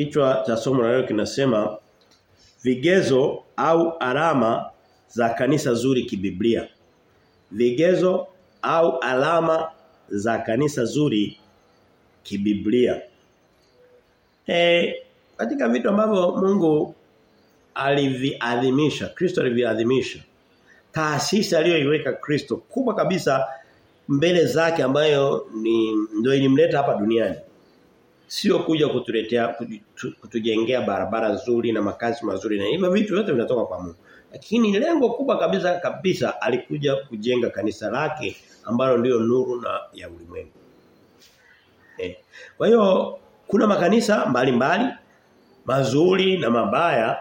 Kichwa cha somo la leo kinasema vigezo au alama za kanisa zuri kibiblia. Vigezo au alama za kanisa zuri kibiblia. Eh katika vitu ambavyo Mungu aliviadhimisha, Kristo aliviadhimisha. Taasisi aliyoiweka Kristo kubwa kabisa mbele zake ambayo ni ndio ilimleta hapa duniani. Sio kuja kutuletea kutujengea barabara nzuri na makazi mazuri na hivyo vitu vyote vinatoka kwa Mungu. Lakini lengo kubwa kabisa kabisa alikuja kujenga kanisa lake ambalo ndio nuru na ya ulimwengu. Eh. Kwa hiyo kuna makanisa mbalimbali mbali, mazuri na mabaya.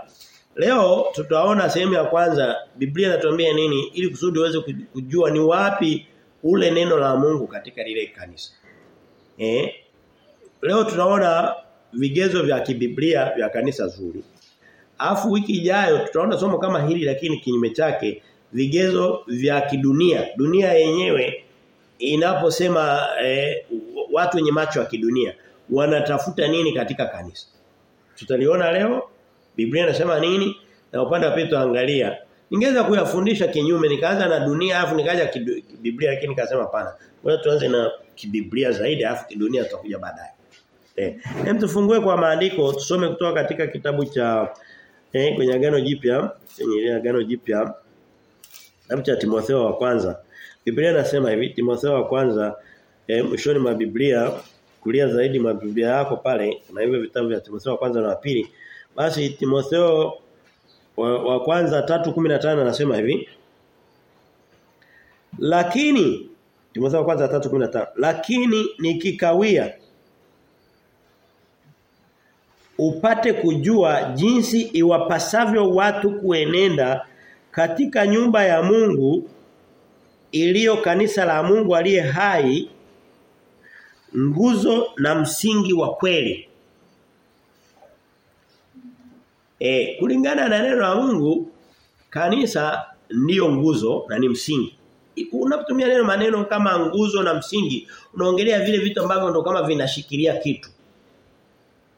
Leo tutaona sehemu ya kwanza Biblia inatuambia nini ili kusudi uweze kujua ni wapi ule neno la Mungu katika lile kanisa. Eh? Leo tunaona vigezo vya kibiblia vya kanisa zuri. Alafu wiki ijayo tutaona somo kama hili lakini kinyume chake vigezo vya kidunia. Dunia yenyewe inaposema eh, watu wenye macho ya kidunia wanatafuta nini katika kanisa. Tutaliona leo Biblia inasema nini na upande wa pili tuangalia. Ningeweza kuyafundisha kinyume nikaanza na dunia afu nikaja Biblia lakini nikasema hapana. Ngoja tuanze na kibiblia zaidi afu kidunia tutakuja baadaye. Eh. Hem tufungue kwa maandiko tusome kutoka katika kitabu cha eh, kwenye agano jipya, kwenye agano jipya kitabu cha Timotheo wa kwanza. Biblia nasema hivi Timotheo wa kwanza eh, mwishoni mwa Biblia kulia zaidi mwa Biblia yako pale na hivyo vitabu vya Timotheo wa kwanza na wa pili. Basi Timotheo wa, wa kwanza 3:15 anasema hivi Lakini Timotheo wa kwanza 3:15 lakini nikikawia upate kujua jinsi iwapasavyo watu kuenenda katika nyumba ya Mungu iliyo kanisa la Mungu aliye hai nguzo na msingi wa kweli. E, kulingana na neno la Mungu kanisa ndiyo nguzo na ni msingi. Unapotumia neno maneno kama nguzo na msingi unaongelea vile vitu ambavyo ndo kama vinashikilia kitu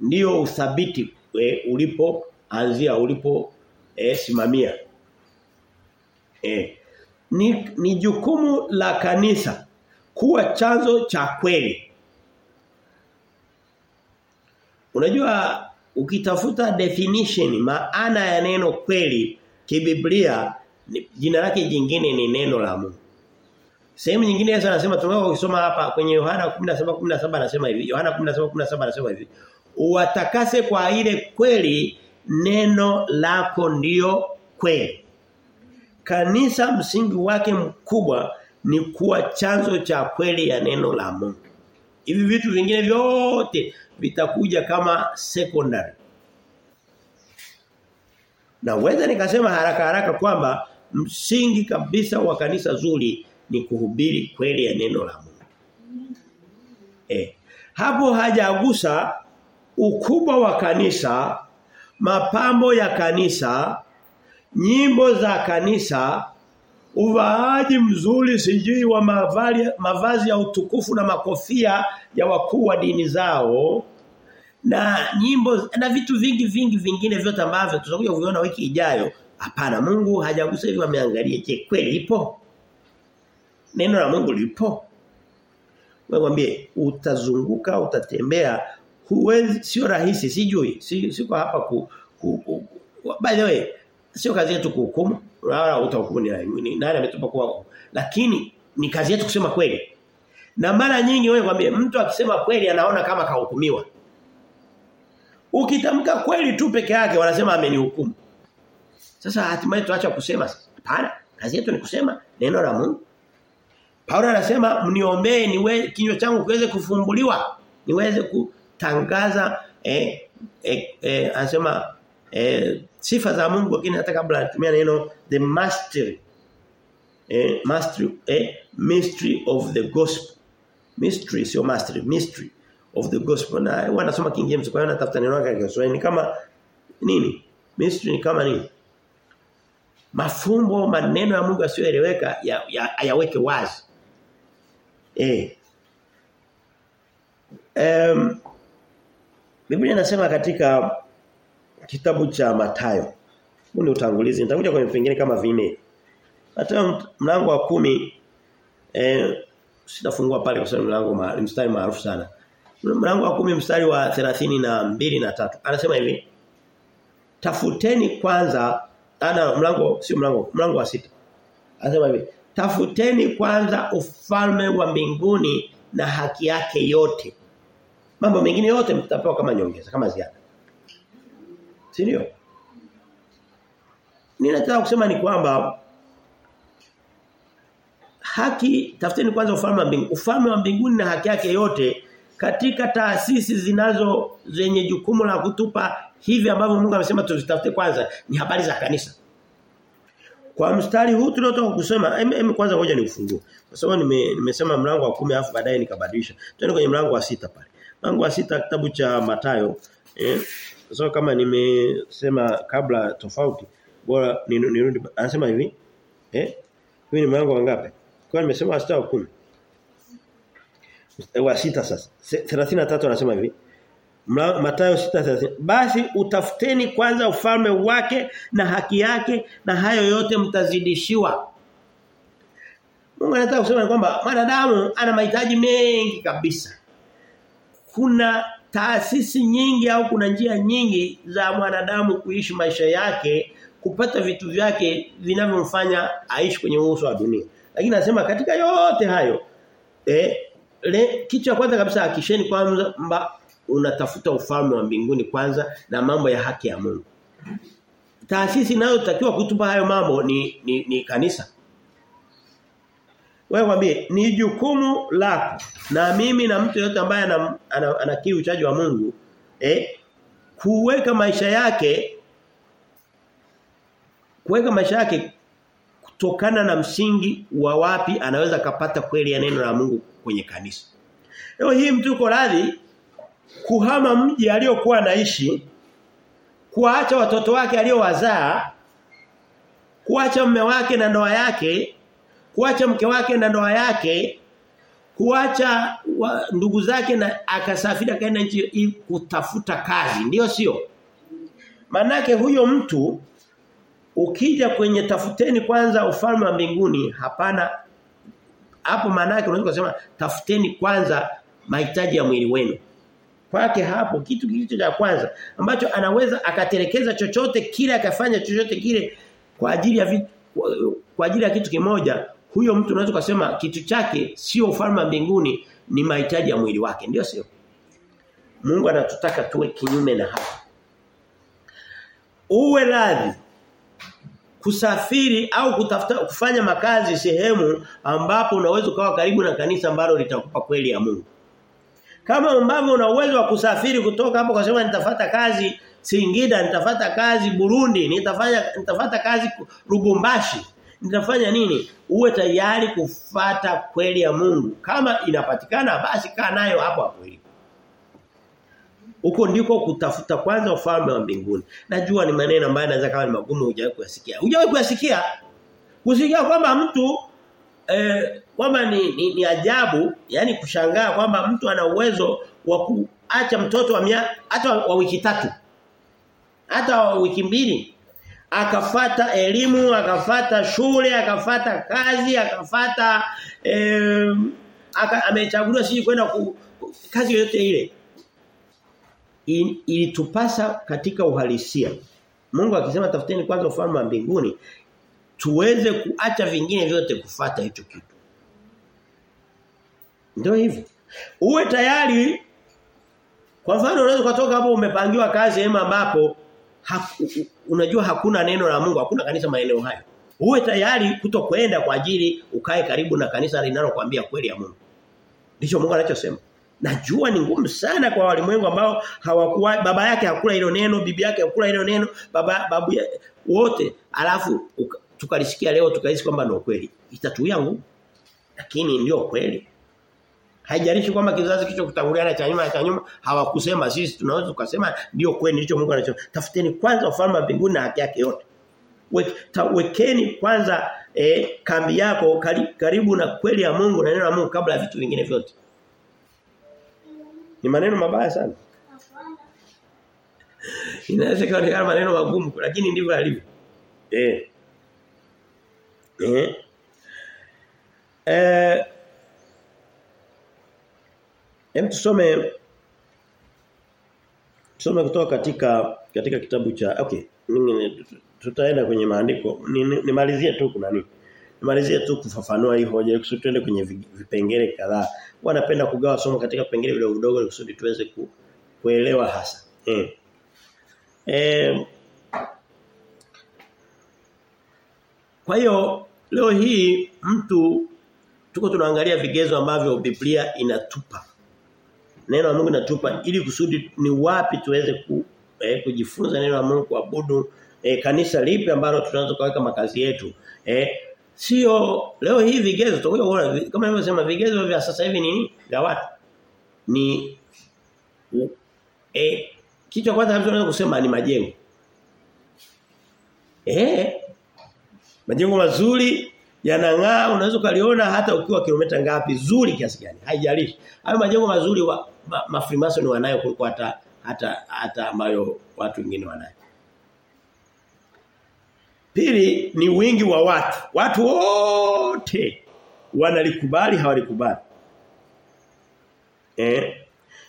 ndio uthabiti e, ulipo anzia ulipo e, simamia. E, ni, ni jukumu la kanisa kuwa chanzo cha kweli. Unajua ukitafuta definition maana ya neno kweli kibiblia jina lake jingine ni neno la Mungu. Sehemu nyingine Yesu anasema tunao kusoma hapa kwenye Yohana 17:17 anasema hivi. Yohana 17:17 anasema hivi. Uwatakase kwa ile kweli neno lako ndio kweli. Kanisa msingi wake mkubwa ni kuwa chanzo cha kweli ya neno la Mungu. Hivi vitu vingine vyote vitakuja kama secondary. Na weza nikasema haraka haraka kwamba msingi kabisa wa kanisa zuri ni kuhubiri kweli ya neno la Mungu. Eh. Hapo hajagusa ukubwa wa kanisa, mapambo ya kanisa, nyimbo za kanisa, uvaaji mzuri sijui wa mavazi, mavazi ya utukufu na makofia ya wakuu wa dini zao na nyimbo na vitu vingi vingi vingine vyote ambavyo tutakuja kuviona wiki ijayo. Hapana Mungu hajagusa hivyo ameangalia je kweli ipo? Neno la Mungu lipo? Wewe mwambie utazunguka utatembea huwezi sio rahisi sijui si, siko hapa ku, ku, ku, ku by the way sio kazi yetu kuhukumu wala utahukumu ni nani ametupa kwa lakini ni kazi yetu kusema kweli. Na mara nyingi wewe kwambie mtu akisema kweli anaona kama kahukumiwa. Ukitamka kweli tu peke yake wanasema amenihukumu. Sasa hatimaye tuacha kusema? Hapana kazi yetu ni kusema neno la Mungu. Paulo anasema mniombee niwe kinywa changu kiweze kufumbuliwa niweze kutangaza eh, eh, eh anasema eh, sifa za Mungu lakini hata kabla anatumia neno the mastery eh, mastery eh, mystery of the gospel. Mystery sio mastery mystery of the gospel. Na wanasoma King James kwa hiyo natafuta neno lake kwa Kiswahili. Kama nini? Mystery ni kama nini? Mafumbo maneno ya Mungu asiyoeleweka yaweke ya, ya wazi. Eh. Um, Biblia inasema katika kitabu cha Matayo. Huu ni utangulizi. Nitakuja kwenye vingine kama vime. Matayo mlango wa kumi eh sitafungua pale kwa sababu mlango mstari maarufu sana. Mlango wa kumi mstari wa 32 na mbili na tatu Anasema hivi. Tafuteni kwanza ana mlango sio mlango mlango wa sita Anasema hivi. Tafuteni kwanza ufalme wa mbinguni na haki yake yote. Mambo mengine yote mtapewa kama nyongeza kama ziada. Si ndio? Ninataka kusema ni kwamba haki tafuteni kwanza ufalme wa mbinguni. Ufalme wa mbinguni na haki yake yote katika taasisi zinazo zenye jukumu la kutupa hivi ambavyo Mungu amesema tuzitafute kwanza ni habari za kanisa. Kwa mstari huu tunataka kusema em, kwanza ngoja niufungue. Kwa sababu nime, nimesema mlango wa 10 alafu baadaye nikabadilisha. Twende kwenye mlango wa sita pale. Mlango wa sita kitabu cha Matayo eh so kama nimesema kabla tofauti bora nirudi anasema hivi eh Hivi ni mlango wangapi? Kwa nimesema sita wa 10. Wa sita sasa. 33 anasema hivi. Matayo 6:30 Basi utafuteni kwanza ufalme wake na haki yake na hayo yote mtazidishiwa. Mungu anataka kusema kwamba mwanadamu ana mahitaji mengi kabisa. Kuna taasisi nyingi au kuna njia nyingi za mwanadamu kuishi maisha yake kupata vitu vyake vinavyomfanya aishi kwenye uso wa dunia. Lakini anasema katika yote hayo eh le, kitu cha kwanza kabisa akisheni kwamba unatafuta ufalme wa mbinguni kwanza na mambo ya haki ya Mungu. Taasisi inayotakiwa kutupa hayo mambo ni ni, ni kanisa. Wewe mwambie ni jukumu lako na mimi na mtu yote ambaye ana, ana, ana uchaji wa Mungu eh kuweka maisha yake kuweka maisha yake kutokana na msingi wa wapi anaweza kapata kweli ya neno la Mungu kwenye kanisa. Leo hii mtu uko radhi kuhama mji aliyokuwa anaishi kuacha watoto wake aliyowazaa kuacha mume wake na ndoa yake kuacha mke wake na ndoa yake kuacha wa, ndugu zake na akasafiri akaenda nchi kutafuta kazi. Ndio sio? Manake huyo mtu ukija kwenye tafuteni kwanza ufalme wa mbinguni hapana. Hapo manake unaweza kusema tafuteni kwanza mahitaji ya mwili wenu. Kwake hapo kitu kilicho cha kwanza ambacho anaweza akaterekeza chochote kile akafanya chochote kile kwa ajili ya vitu, kwa ajili ya kitu kimoja huyo mtu unaweza kusema kitu chake sio ufalme mbinguni ni mahitaji ya mwili wake ndio sio? Mungu anatutaka tuwe kinyume na hapo uwe radhi kusafiri au kutafuta kufanya makazi sehemu ambapo unaweza ukawa karibu na kanisa ambalo litakupa kweli ya Mungu. Kama ambavyo una uwezo wa kusafiri kutoka hapo kusema nitafata kazi Singida, nitafata kazi Burundi, nitafanya nitafata kazi Lubumbashi. Nitafanya nini? Uwe tayari kufata kweli ya Mungu. Kama inapatikana basi kaa nayo hapo hapo. Huko ndiko kutafuta kwanza ufalme wa mbinguni. Najua ni maneno ambayo naweza kama ni magumu hujawahi kuyasikia. Hujawahi kuyasikia? Kusikia kwamba mtu eh, kwamba ni, ni, ni ajabu yani kushangaa kwamba mtu ana uwezo wa kuacha mtoto wa mia, hata wa wiki tatu hata wa wiki mbili akafata elimu akafata shule akafata kazi akafata eh, aka, amechaguliwa siji kwenda ku, kazi yote ile ilitupasa katika uhalisia Mungu akisema tafuteni kwanza ufalme wa mbinguni tuweze kuacha vingine vyote kufata hicho kitu. Ndio hivyo. Uwe tayari kwa mfano unaweza kutoka hapo umepangiwa kazi hema ambapo unajua hakuna neno la Mungu, hakuna kanisa maeneo hayo. Uwe tayari kutokwenda kwa ajili ukae karibu na kanisa linalokuambia kweli ya Mungu. Ndicho Mungu anachosema. Najua ni ngumu sana kwa walimwengu ambao hawakuwa baba yake hakula hilo neno, bibi yake hakula hilo neno, baba babu ya, wote alafu tukalisikia leo tukahisi kwamba ndio kweli. Itatuia ngumu. Lakini ndio kweli. Haijalishi kwamba kizazi kicho kutanguliana cha nyuma cha nyuma hawakusema sisi tunaweza tukasema ndio kweli ndicho Mungu anachosema. Tafuteni kwanza ufalme wa mbinguni na haki yake yote. Wekeni kwanza eh, kambi yako karibu na kweli ya Mungu na neno la Mungu kabla ya vitu vingine vyote. Ni maneno mabaya sana. Inaweza kuonekana maneno magumu lakini ndivyo alivyo. Eh. Eh. Eh. Hem tusome tusome kutoka katika katika kitabu cha okay tutaenda kwenye maandiko nimalizie ni tu kuna nini? Nimalizie tu kufafanua hii hoja kusudi tuende kwenye vipengele kadhaa. Wanapenda kugawa somo katika vipengele vidogo vidogo kusudi tuweze ku, kuelewa hasa. Eh. E, kwa hiyo leo hii mtu tuko tunaangalia vigezo ambavyo Biblia inatupa neno la Mungu natupa ili kusudi ni wapi tuweze ku, eh, kujifunza neno la Mungu kuabudu eh, kanisa lipi ambalo tunaweza kuweka makazi yetu. Eh, sio leo hii vigezo tutakuja kuona kama nilivyosema vigezo vya sasa hivi ni vya watu. Ni eh, kichwa kwanza tunaweza kusema ni majengo. Eh majengo mazuri yanang'aa unaweza ukaliona hata ukiwa kilomita ngapi zuri kiasi gani haijalishi. Hayo majengo mazuri wa ma, mafrimason wanayo kuliko hata hata hata ambayo watu wengine wanayo. Pili ni wingi wa watu. Watu wote wanalikubali hawalikubali. Eh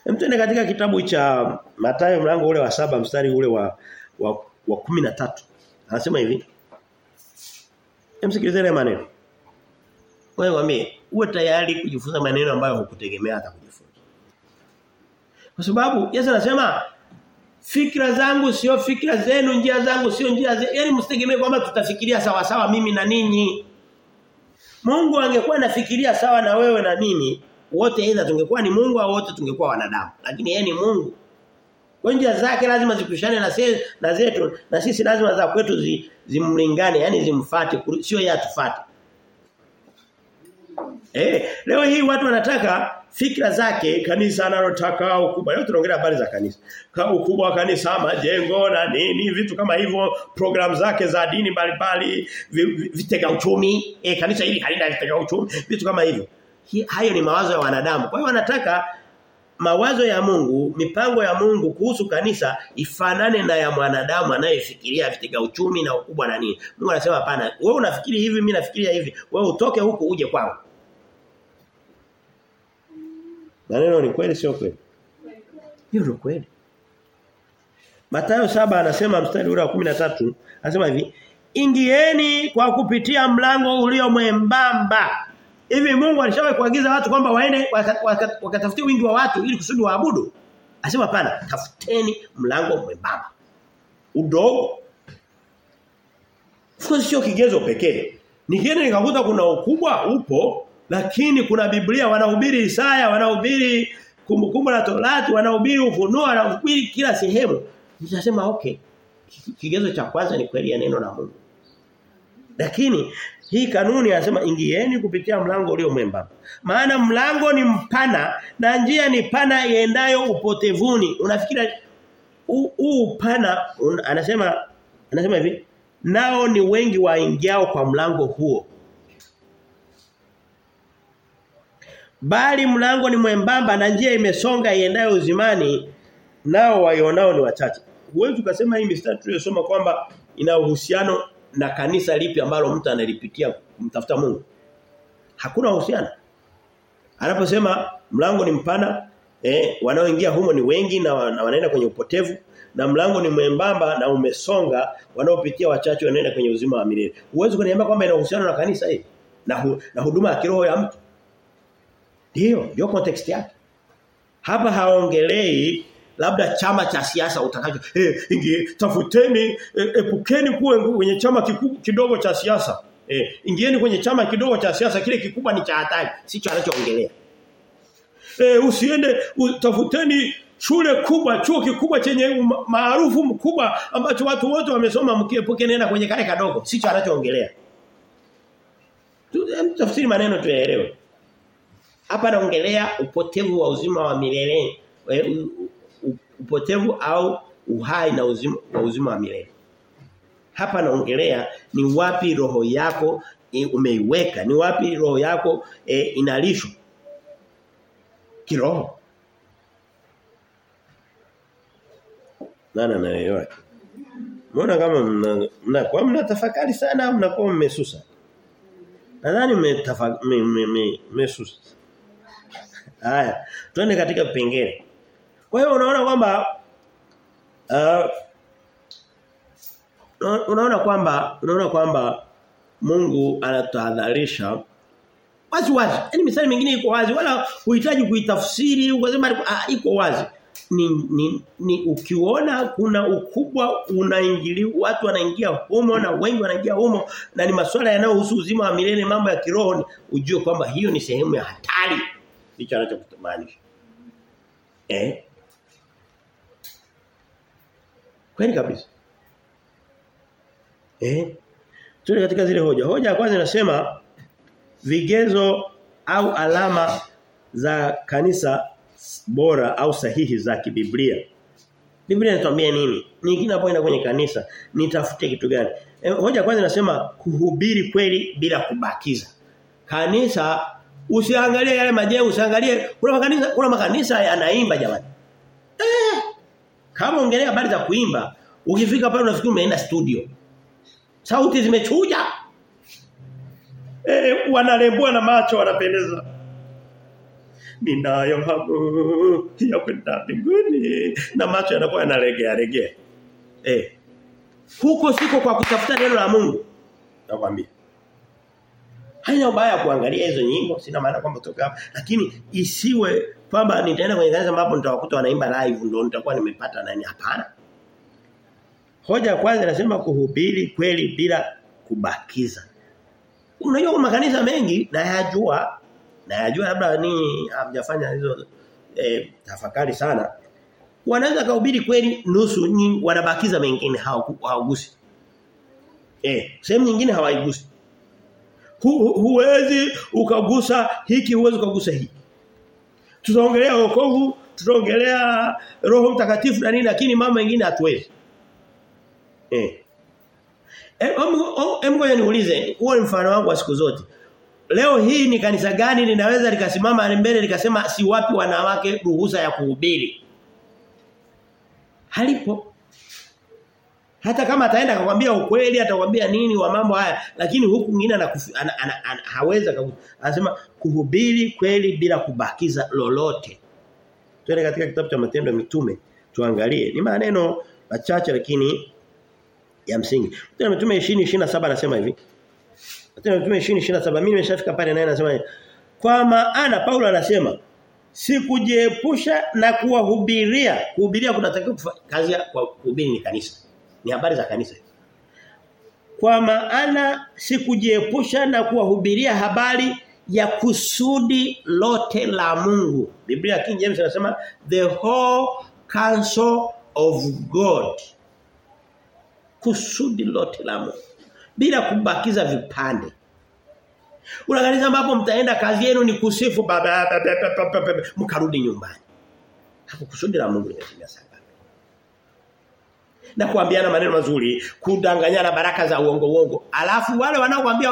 Mtende katika kitabu cha Mathayo mlango ule wa saba mstari ule wa wa, wa 13 anasema hivi. Emsikilizeni maneno. Wewe mwambie uwe tayari kujifunza maneno ambayo hukutegemea hata kujifunza. Kwa sababu Yesu anasema fikra zangu sio fikra zenu, njia zangu sio njia zenu. Yaani msitegemee kwamba tutafikiria sawa sawa mimi na ninyi. Mungu angekuwa anafikiria sawa na wewe na mimi, wote aidha tungekuwa ni Mungu au wote tungekuwa wanadamu. Lakini yeye ni Mungu. Kwa njia zake lazima zikushane na sisi na zetu na sisi lazima za kwetu zi, zimlingane yani zimfuate sio yeye atufuate. Eh, leo hii watu wanataka fikra zake kanisa analotaka ukubwa. Leo tunaongelea habari za kanisa. Ka ukubwa wa kanisa, majengo na nini, vitu kama hivyo, program zake za dini mbalimbali, vitega uchumi, e, kanisa hili halina vitega uchumi, vitu kama hivyo. Hi, hayo ni mawazo ya wanadamu. Kwa hiyo wanataka mawazo ya Mungu, mipango ya Mungu kuhusu kanisa ifanane na ya mwanadamu anayefikiria vitega uchumi na ukubwa na nini. Mungu anasema hapana, wewe unafikiri hivi, mimi nafikiria hivi. Wewe utoke huku uje kwangu. Maneno ni kweli sio kweli? Hiyo ni kweli. Mathayo saba anasema mstari ule wa 13 anasema hivi, "Ingieni kwa kupitia mlango ulio mwembamba." Hivi Mungu alishawahi kuagiza watu kwamba waende wakatafutie wingi wa watu ili kusudi waabudu? Anasema hapana, tafuteni mlango mwembamba. Udogo. Sio sio kigezo pekee. Nikienda nikakuta kuna ukubwa upo, lakini kuna Biblia wanahubiri Isaya, wanahubiri kumbukumbu la Torati, wanahubiri ufunuo, wanahubiri kila sehemu. Nitasema okay. Kigezo cha kwanza ni kweli ya neno la Mungu. Lakini hii kanuni anasema ingieni kupitia mlango ulio mwembamba. Maana mlango ni mpana na njia ni pana iendayo upotevuni. Unafikira huu upana un, anasema anasema hivi nao ni wengi waingiao kwa mlango huo. Bali mlango ni mwembamba na njia imesonga iendayo uzimani nao waionao ni wachache. Huwezi ukasema hii mistari tuliyosoma kwamba ina uhusiano na kanisa lipi ambalo mtu analipitia kumtafuta Mungu. Hakuna uhusiano. Anaposema mlango ni mpana, eh wanaoingia humo ni wengi na, na wanaenda kwenye upotevu na mlango ni mwembamba na umesonga wanaopitia wachache wanaenda kwenye uzima wa milele. Huwezi kuniambia kwamba ina uhusiano na kanisa hili na, hu, na huduma ya kiroho ya mtu. Ndio, ndio context yake. Hapa haongelei labda chama cha siasa utakacho. Eh ingie tafuteni eh, epukeni kuwe kwenye chama kiku, kidogo cha siasa. Eh ingieni kwenye chama kidogo cha siasa kile kikubwa ni cha hatari sicho anachoongelea. Eh usiende utafuteni shule kubwa chuo kikubwa chenye maarufu mkubwa ambacho watu wote wamesoma mkiepuke nenda kwenye kale kadogo sicho anachoongelea. Tafsiri maneno tuyaelewe hapa naongelea upotevu wa uzima wa milele upotevu au uhai na uzima wa uzima wa milele. Hapa naongelea ni wapi roho yako e, umeiweka, ni wapi roho yako e, inalishwa. Kiroho. Nana naelewa. Mbona kama mna, mna kwa mnatafakari sana mnakuwa mmesusa? Nadhani mmesusa. Haya, twende katika vipengele. Kwa hiyo unaona kwamba uh, unaona kwamba unaona kwamba Mungu anatahadharisha wazi wazi. Yaani misali mingine iko wazi wala huhitaji kuitafsiri ukasema ah, iko wazi. Ni, ni, ni ukiona kuna ukubwa unaingili watu wanaingia humo na wengi wanaingia humo na ni masuala yanayohusu uzima wa milele mambo ya kiroho ujue kwamba hiyo ni sehemu ya hatari ndicho anachokutamaanisha eh kweli kabisa eh Tuli katika zile hoja. Hoja ya kwanza inasema vigezo au alama za kanisa bora au sahihi za kibiblia. Biblia inatuambia nini? Nikinapoenda kwenye kanisa nitafute kitu gani? E, hoja kwanza inasema kuhubiri kweli bila kubakiza. Kanisa usiangalie yale majengo, usiangalie kuna makanisa kuna makanisa yanaimba jamani. Eh, kama ongelea habari za kuimba, ukifika pale unafikiri umeenda studio. Sauti zimechuja. Eh wanalembua na macho wanapendeza. Ninayo hamu ya kwenda mbinguni na macho yanakuwa yanalegea legea. Eh. Huko siko kwa kutafuta neno la Mungu. Nakwambia. Haina ubaya kuangalia hizo nyimbo, sina maana kwamba toka hapa, lakini isiwe kwamba nitaenda kwenye kanisa ambapo nitawakuta wanaimba live ndio nitakuwa nimepata nani hapana. Hoja kwanza nasema kuhubiri kweli bila kubakiza. Unajua kwa makanisa mengi na yajua na yajua labda ni hamjafanya hizo eh, tafakari sana. Wanaweza kuhubiri kweli nusu nyingi wanabakiza mengine hawagusi. Eh, sehemu nyingine hawaigusi. Hu, huwezi ukagusa hiki huwezi ukagusa hiki. Tutaongelea wokovu, tutaongelea Roho Mtakatifu na nini lakini mama mengine hatuwezi. Eh. Em ngoja niulize, huo ni mfano wangu wa siku zote. Leo hii ni kanisa gani linaweza likasimama mbele likasema si wapi wanawake ruhusa ya kuhubiri? Halipo. Hata kama ataenda akakwambia ukweli, atakwambia nini wa mambo haya, lakini huku mwingine haweza anasema kuhubiri kweli bila kubakiza lolote. Twende katika kitabu cha Matendo ya Mitume tuangalie. Ni maneno machache lakini ya msingi. Matendo ya Mitume 20:27 anasema hivi. Matendo ya Mitume 20:27 mimi nimeshafika pale naye anasema kwa maana Paulo anasema sikujiepusha na kuwahubiria. Kuhubiria kunatakiwa kazi ya kuhubiri ni kanisa. Ni habari za kanisa. Kwa maana sikujiepusha na kuwahubiria habari ya kusudi lote la Mungu. Biblia King James inasema the whole counsel of God. Kusudi lote la Mungu. Bila kubakiza vipande. Unaangalia ambapo mtaenda kazi yenu ni kusifu mkarudi nyumbani. Hapo kusudi la Mungu limetimia sana. Na kuambiana maneno mazuri, kudanganyana baraka za uongo uongo. Alafu wale wanaokuambia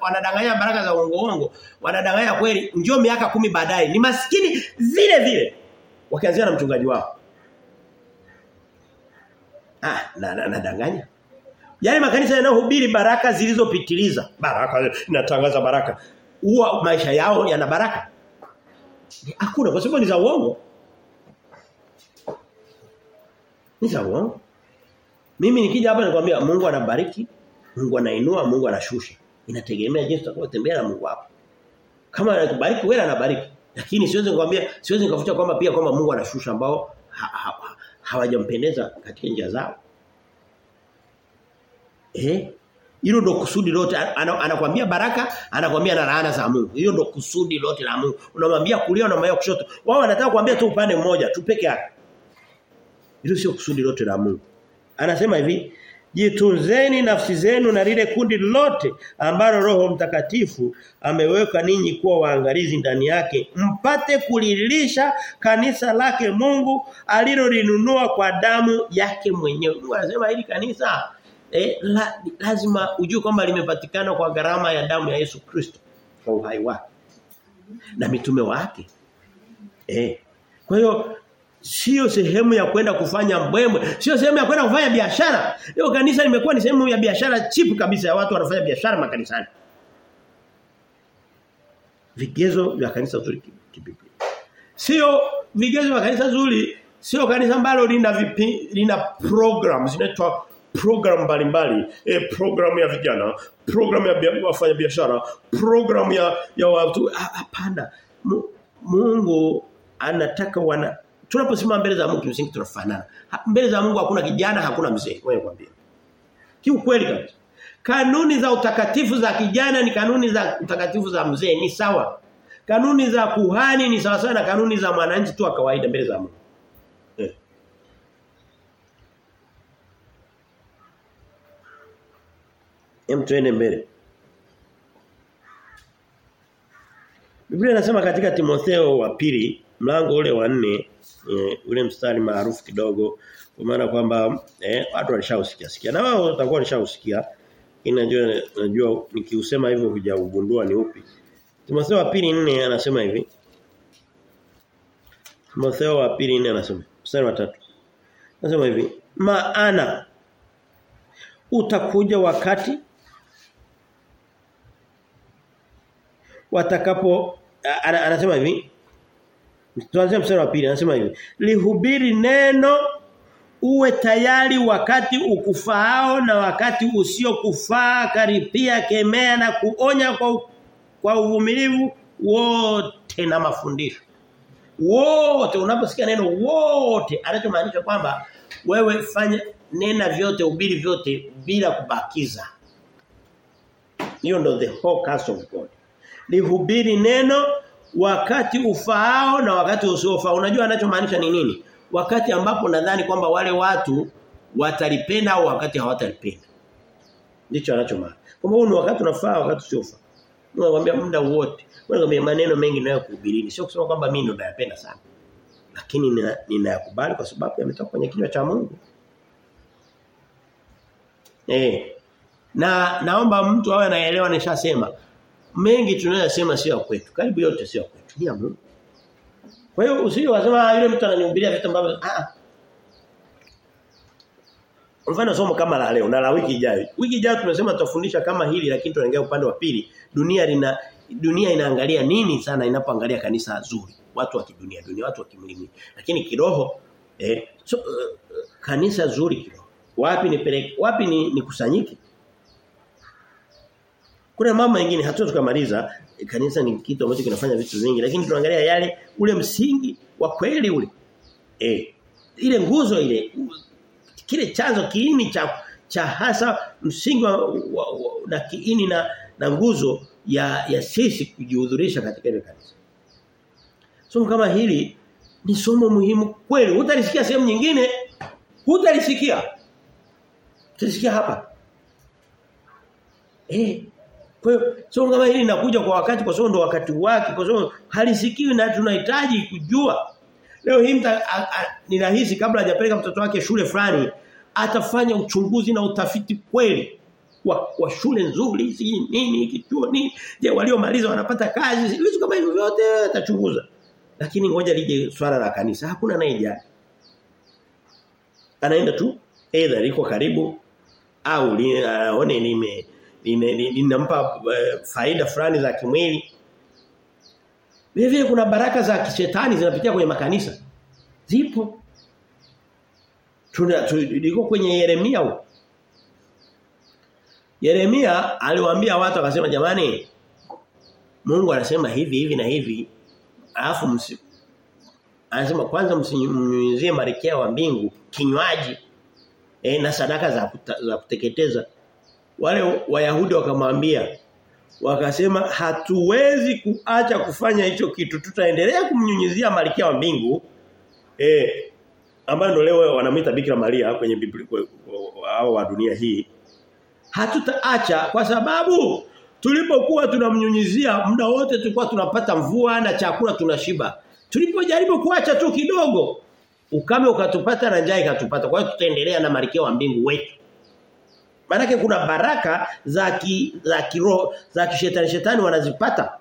wanadanganya baraka za uongo uongo, wanadanganya kweli, njoo miaka kumi baadaye ni maskini vile vile. Wakianzia na mchungaji wao. Ah, na nadanganya. Na, Yale makanisa yanayohubiri baraka zilizopitiliza, baraka inatangaza baraka. Huwa maisha yao yana baraka. Hakuna kwa sababu ni za uongo. Ni za uongo. Mimi nikija hapa nikwambia Mungu anabariki, Mungu anainua, Mungu anashusha. Inategemea jinsi utakavyotembea na Mungu wako. Kama anakubariki wewe anabariki. Lakini siwezi kukwambia, siwezi nikafuta kwamba pia kwamba Mungu anashusha ambao hawajampendeza ha, ha, katika njia zao. Eh? Hilo ndo kusudi lote anakuambia baraka, anakuambia na laana za Mungu. Hiyo ndo kusudi lote la Mungu. Unamwambia kulia unamwambia kushoto. Wao wanataka kuambia tu upande mmoja, tu peke yake. Hilo sio kusudi lote la Mungu. Anasema hivi, jitunzeni nafsi zenu na lile kundi lote ambalo Roho Mtakatifu ameweka ninyi kuwa waangalizi ndani yake mpate kulilisha kanisa lake Mungu alilolinunua kwa damu yake mwenyewe. Mungu anasema hili kanisa eh, la, lazima ujue kwamba limepatikana kwa gharama ya damu ya Yesu Kristo kwa uhai wake na mitume wake. Eh. Kwa hiyo sio sehemu ya kwenda kufanya mbwembwe, sio sehemu ya kwenda kufanya biashara. Leo kanisa limekuwa ni sehemu ya biashara chip kabisa ya watu wanafanya biashara makanisani. Vigezo vya kanisa zuri kibiblia. Sio vigezo vya kanisa zuri, sio kanisa ambalo lina vipi, lina programs zinaitwa program mbalimbali, e, program ya vijana, program ya wafanya biashara, program ya ya watu hapana. Mungu anataka wana tunaposimama mbele za Mungu kimsingi tunafanana. Mbele za Mungu hakuna kijana, hakuna mzee. Wewe kwambia. Kiukweli kabisa. Kanuni za utakatifu za kijana ni kanuni za utakatifu za mzee ni sawa. Kanuni za kuhani ni sawa sana na kanuni za mwananchi tu wa kawaida mbele za Mungu. Eh. Hem tuende mbele. Biblia inasema katika Timotheo wa pili mlango ule wa nne e, ule mstari maarufu kidogo kwa maana kwamba eh, watu walishausikia. Sikia na wao watakuwa walishausikia. Inajua najua nikiusema hivyo hujaugundua ni upi. Timotheo wa pili nne anasema hivi. Timotheo wa pili nne anasema mstari wa tatu. Anasema hivi maana utakuja wakati watakapo anasema hivi Tuanze mstari wa pili anasema hivi lihubiri neno uwe tayari wakati ukufaao na wakati usiokufaa karipia kemea na kuonya kwa kwa uvumilivu wote na mafundisho. Wote unaposikia neno wote anachomaanisha kwamba wewe fanya nena vyote ubiri vyote bila kubakiza. Hiyo ndio the whole cast of God. Lihubiri neno wakati ufaao na wakati usiofaa unajua anachomaanisha ni nini wakati ambapo nadhani kwamba wale watu watalipenda au wakati hawatalipenda ndicho anachomaanisha kwamba huu ni wakati unafaa wakati usiofaa Nakwambia muda wote. Nakwambia maneno mengi nayo kuhubirini. Sio kusema kwamba mimi ndo nayapenda sana. Lakini ninayakubali nina kwa sababu yametoka kwenye kinywa cha Mungu. Eh. Na naomba mtu awe anaelewa nishasema. Mengi tunayosema sio kwetu. Karibu yote sio kwetu. Ni ya Mungu. Kwa hiyo usije wasema yule mtu ananihubiria vitu ambavyo ah Mfano somo kama la leo na la wiki ijayo. Wiki ijayo tumesema tutafundisha kama hili lakini tunaongea upande wa pili. Dunia lina dunia inaangalia nini sana inapoangalia kanisa zuri. Watu wa kidunia, dunia watu wa kimwili. Lakini kiroho eh so, uh, kanisa zuri kiroho. Wapi nipeleke? Wapi ni nikusanyike? Kuna mambo mengine hatuwezi tukamaliza kanisa ni kitu ambacho kinafanya vitu vingi lakini tunaangalia yale ule msingi wa kweli ule. Eh ile nguzo ile kile chanzo kiini cha cha hasa msingi wa, wa, wa, na kiini na na nguzo ya ya sisi kujihudhurisha katika ile kanisa. Somo kama hili ni somo muhimu kweli. Utalisikia sehemu nyingine, hutalisikia. Utalisikia hapa. Eh. Kwa hiyo somo kama hili linakuja kwa wakati kwa sababu ndo wakati wake kwa sababu halisikiwi na tunahitaji kujua. Leo hii ni rahisi kabla hajapeleka mtoto wake shule fulani atafanya uchunguzi na utafiti kweli wa, wa shule nzuri si nini kituo nini. Je waliomaliza wanapata kazi vitu kama hivyo vyote atachunguza. Lakini ngoja lije swala la kanisa hakuna anayejali anaenda tu either liko karibu au aone nime linampa uh, faida fulani za kimwili. Vile kuna baraka za kishetani zinapitia kwenye makanisa. Zipo. Tuna tuliko kwenye Yeremia huko. Yeremia aliwaambia watu akasema jamani Mungu anasema hivi hivi na hivi. Alafu msi anasema kwanza msinyunyizie marekea wa mbingu kinywaji e, na sadaka za, za kuteketeza wale wayahudi wakamwambia wakasema hatuwezi kuacha kufanya hicho kitu. Tutaendelea kumnyunyizia malkia wa mbingu eh ambayo ndio leo wanamuita Bikira Maria kwenye Biblia hao wa dunia hii. Hatutaacha kwa sababu tulipokuwa tunamnyunyizia muda wote tulikuwa tunapata mvua na chakula tunashiba. Tulipojaribu kuacha tu kidogo ukame ukatupata na njaa ikatupata. Kwa hiyo tutaendelea na malkia wa mbingu wetu Maana kuna baraka za ki, za kiroho za kishetani shetani wanazipata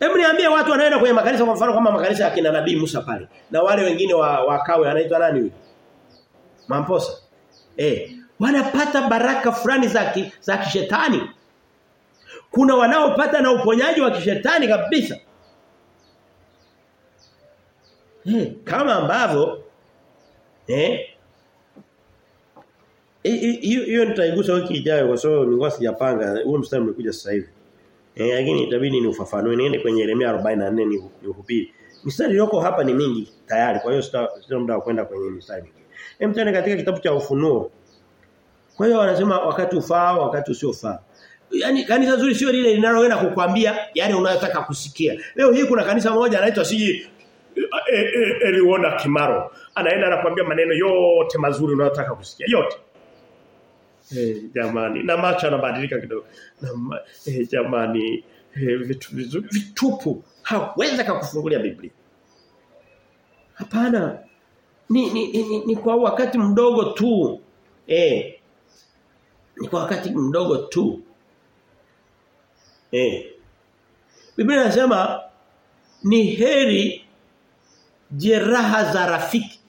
Hebu niambie watu wanaenda kwenye makanisa kwa mfano kama makanisa ya kina Nabii Musa pale. Na wale wengine wa wakawe anaitwa nani huyo? Mamposa. Eh, wanapata baraka fulani za ki, za kishetani. Kuna wanaopata na uponyaji wa kishetani kabisa. Eh, kama ambavyo eh hiyo nitaigusa wiki ijayo kwa sababu nilikuwa sijapanga. Huo mstari umekuja sasa hivi. Eh lakini itabidi ni ufafanue niende kwenye Yeremia 44 ni uhubiri. Mistari iliyoko hapa ni mingi tayari kwa hiyo sina muda wa kwenda kwenye mistari mingi. Hem tena katika kitabu cha ufunuo. Kwa hiyo wanasema wakati ufaa wakati usiofaa. Yaani kanisa zuri sio lile linaloenda kukwambia yale unayotaka kusikia. Leo hii kuna kanisa moja anaitwa siji Eliona Kimaro. Anaenda anakuambia maneno yote mazuri unayotaka kusikia yote. Eh jamani na macho anabadilika kidogo. Na eh, jamani eh, vitu vizuri vitupu hawezi kukufungulia Biblia. Hapana. Ni, ni, ni, ni kwa wakati mdogo tu. Eh. Ni kwa wakati mdogo tu. Eh. Biblia inasema ni heri jeraha za rafiki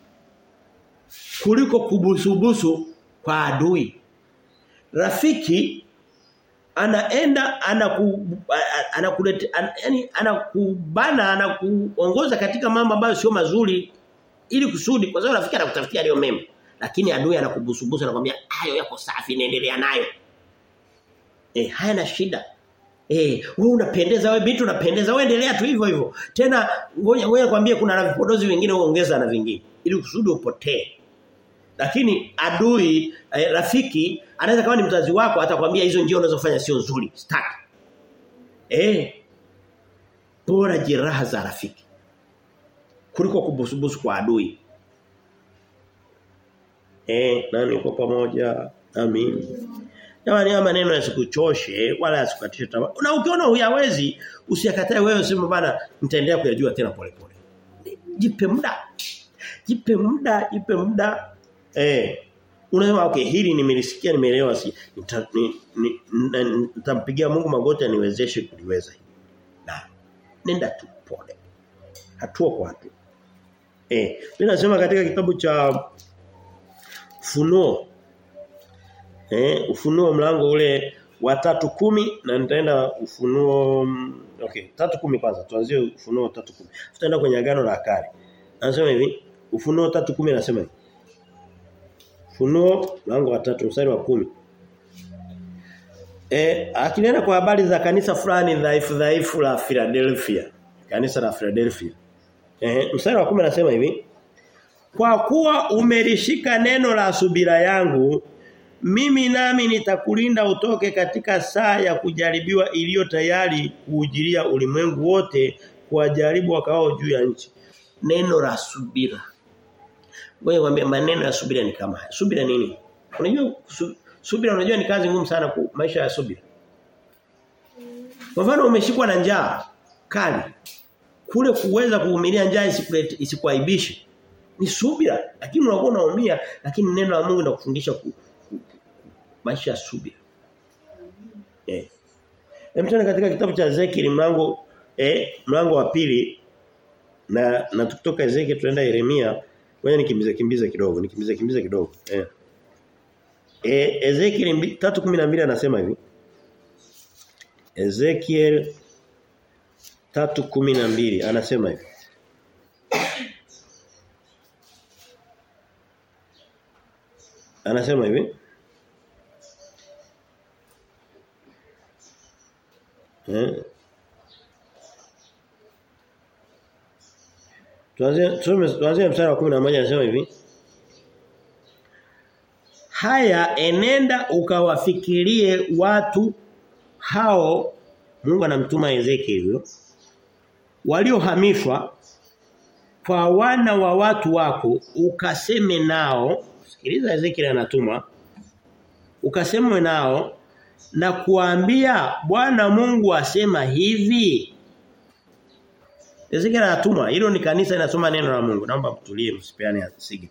kuliko kubusubusu kwa adui. Rafiki anaenda anaku yani anakubana anakuongoza katika mambo ambayo sio mazuri ili kusudi kwa sababu rafiki anakutafutia leo mema lakini adui anakubusubusa anakuambia hayo yako safi naendelea nayo eh hayana shida Eh, wewe unapendeza wewe binti unapendeza wewe endelea tu hivyo hivyo. Tena ngoja ngoja nikwambie kuna vipodozi vingine uongeza na vingine ili kusudi upotee. Lakini adui eh, rafiki anaweza kama ni mzazi wako atakwambia hizo njia unazofanya sio nzuri. Staki. Eh. Bora jeraha za rafiki kuliko kubusubusu kwa adui. Eh, nani uko pamoja? Amin. Jamani haya maneno yasikuchoshe wala yasikukatishe tamaa. Na ukiona huyawezi usiyakatae wewe useme bana nitaendelea kuyajua tena polepole. Jipe muda. Jipe muda, jipe muda. Eh. Unasema okay hili nimelisikia nimeelewa si nitampigia ni, ni, Mungu magoti aniwezeshe kuliweza hili. Na nenda tu pole. Hatua kwa hatua. Eh, mimi nasema katika kitabu cha Funuo Eh, ufunuo mlango ule wa tatu kumi na nitaenda ufunuo okay, tatu kumi kwanza. Tuanzie ufunuo tatu kumi. Tutaenda kwenye agano la kale. Anasema hivi, ufunuo tatu kumi anasema hivi. Ufunuo mlango wa 3 mstari wa kumi Eh, akinena kwa habari za kanisa fulani dhaifu dhaifu la Philadelphia. Kanisa la Philadelphia. Eh, mstari wa kumi anasema hivi. Kwa kuwa umelishika neno la subira yangu mimi nami nitakulinda utoke katika saa ya kujaribiwa iliyo tayari kuujilia ulimwengu wote kuwajaribu wakao juu ya nchi. Neno la subira. Ngoja kwambia maneno ya subira ni kama haya. Subira nini? Unajua su, subira unajua ni kazi ngumu sana ku maisha ya subira. Kwa mfano umeshikwa na njaa kali. Kule kuweza kuvumilia njaa isikuaibishe. Ni subira, lakini unakuwa unaumia lakini neno la Mungu linakufundisha ku, maisha ya subira. Eh. Emtana katika kitabu cha Ezekiel mlango eh mlango wa pili na na tukitoka Ezekiel tunaenda Yeremia, ngoja nikimbize kimbize kidogo, nikimbize kimbize kidogo. Eh. Eh Ezekiel 3:12 anasema hivi. Ezekiel 3:12 anasema hivi. Anasema hivi. Eh. Tuanze tuanzie mstari wa 11 anasema hivi. Haya enenda ukawafikirie watu hao Mungu anamtuma Ezekiel hivyo waliohamishwa kwa wana wa watu wako ukaseme nao sikiliza Ezekiel anatuma ukaseme nao na kuambia Bwana Mungu asema hivi Ezekiel anatuma hilo ni kanisa linasoma neno la Mungu naomba mtulie msipeane asige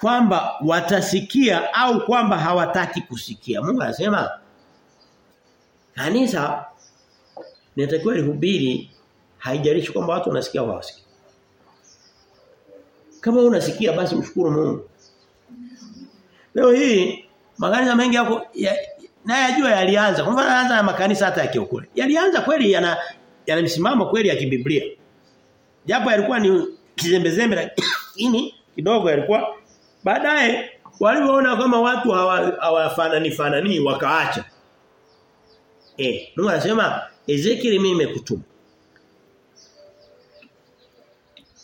kwamba watasikia au kwamba hawataki kusikia Mungu anasema kanisa linatakiwa lihubiri Haijalishi kwamba watu wanasikia au hawasikii. Kama unasikia basi mshukuru Mungu. Leo hii makanisa mengi yako ya, na yajua yalianza. Kwa mfano yalianza na makanisa hata ya kiokole. Yalianza kweli yana yana msimamo kweli ya kibiblia. Japo yalikuwa ni kizembezembe lakini kidogo yalikuwa baadaye walipoona kama watu hawafanani hawa fanani wakaacha. Eh, Mungu anasema Ezekiel mimi nimekutuma.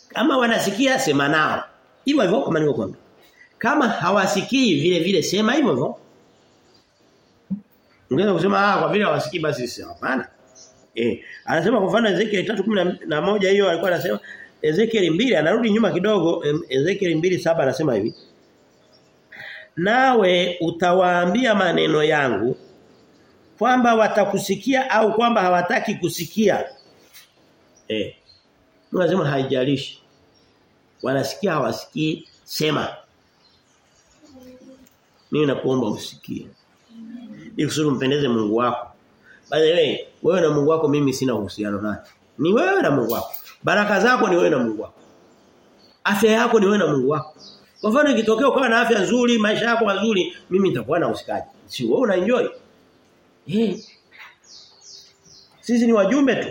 Kama wanasikia sema nao. Hivyo hivyo kama nilivyokuambia. Kama hawasikii vile vile sema hivyo hivyo. Ungeweza kusema ah kwa vile hawasikii basi hapana. Eh, anasema kwa mfano Ezekiel 3:11 hiyo alikuwa anasema Ezekiel 2 anarudi nyuma kidogo Ezekiel 2:7 anasema hivi. Nawe utawaambia maneno yangu kwamba watakusikia au kwamba hawataki kusikia. Eh. Unasema haijalishi. Wanasikia hawasikii sema. Mimi nakuomba usikie. Ili kusudi mpendeze Mungu wako. By the way, wewe na Mungu wako mimi sina uhusiano naye. Ni wewe na Mungu wako. Baraka zako ni wewe na Mungu wako. Afya yako ni wewe na Mungu wako. Kwa mfano ikitokea ukawa na afya nzuri, maisha yako mazuri, mimi nitakuwa na usikaji. Si wewe una enjoy? Eh. Sisi ni wajumbe tu.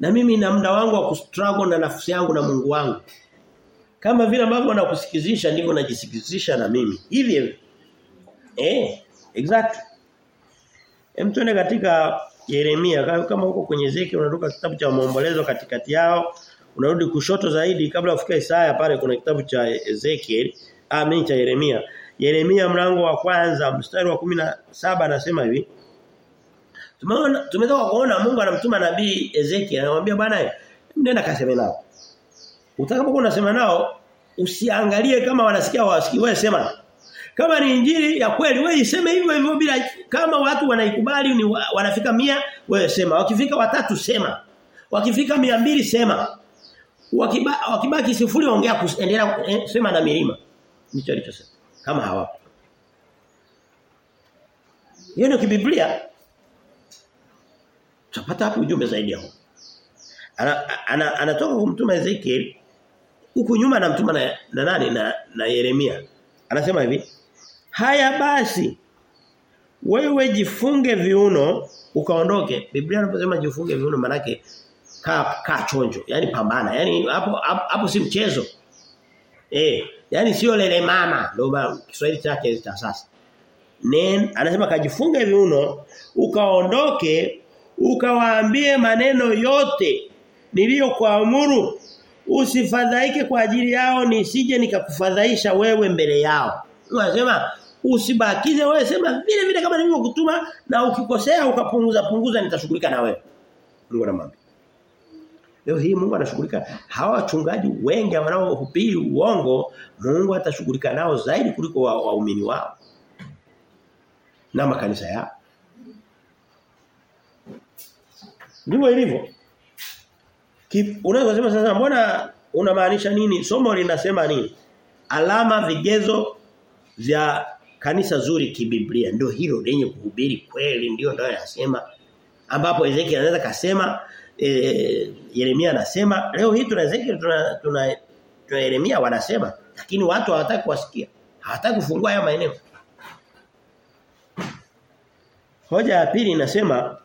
Na mimi na muda wangu wa kustruggle na nafsi yangu na Mungu wangu. Kama vile ambavyo wanakusikizisha ndivyo najisikizisha na mimi. Hivi hivi. Eh, exactly. Hem tuende katika Yeremia. Kama huko kwenye Ezekiel unatoka kitabu cha maombolezo katikati yao unarudi kushoto zaidi kabla ufike Isaya pale kuna kitabu cha Ezekiel amen mimi cha Yeremia. Yeremia mlango wa kwanza mstari wa 17 anasema hivi Tumeona tumetoka kuona Mungu anamtuma nabii Ezekiel anamwambia bwana nenda kaseme nao. Utakapokuwa unasema nao usiangalie kama wanasikia hawasikii wewe sema kama ni injili ya kweli wewe iseme hivyo hivyo bila kama watu wanaikubali ni wanafika mia wewe sema. Wakifika watatu sema. Wakifika mia mbili sema. Wakiba, wakibaki sifuri ongea kuendelea eh, sema na milima. Nicho alichosema kama hawapo. Hiyo ni kibiblia. Tutapata hapo ujumbe zaidi hapo ana, ana, anatoka kumtuma Ezekiel huku nyuma anamtuma na, na nani? Na, na Yeremia. Anasema hivi haya basi wewe jifunge viuno ukaondoke. Biblia inaposema jifunge viuno manake kaa kaa chonjo yani pambana. Yani hapo hapo si mchezo. Eh yani sio lele mama ndio Kiswahili chake cha sasa. Nen anasema kajifunge viuno ukaondoke ukawaambie maneno yote niliyokuamuru. Usifadhaike kwa ajili yao nisije nikakufadhaisha wewe mbele yao. Anasema usibakize wewe sema vile vile kama nilivyokutuma na ukikosea ukapunguza punguza nitashughulika na wewe Mungu anamwambia Leo hii Mungu anashughulika hawa wachungaji wengi wanaohubiri uongo Mungu atashughulika nao zaidi kuliko waumini wa wao na makanisa yao. Ndivyo ilivyo. Unaweza kusema sasa mbona unamaanisha nini? Somo linasema nini? Alama vigezo vya kanisa zuri kibiblia. Ndio hilo lenye kuhubiri kweli ndio ndio yasema ambapo Ezekiel anaweza kasema e, Yeremia anasema leo hii tuna Ezekiel tuna tuna, tuna Yeremia wanasema lakini watu hawataki kuwasikia. Hawataki kufungua haya maeneo. Hoja ya pili inasema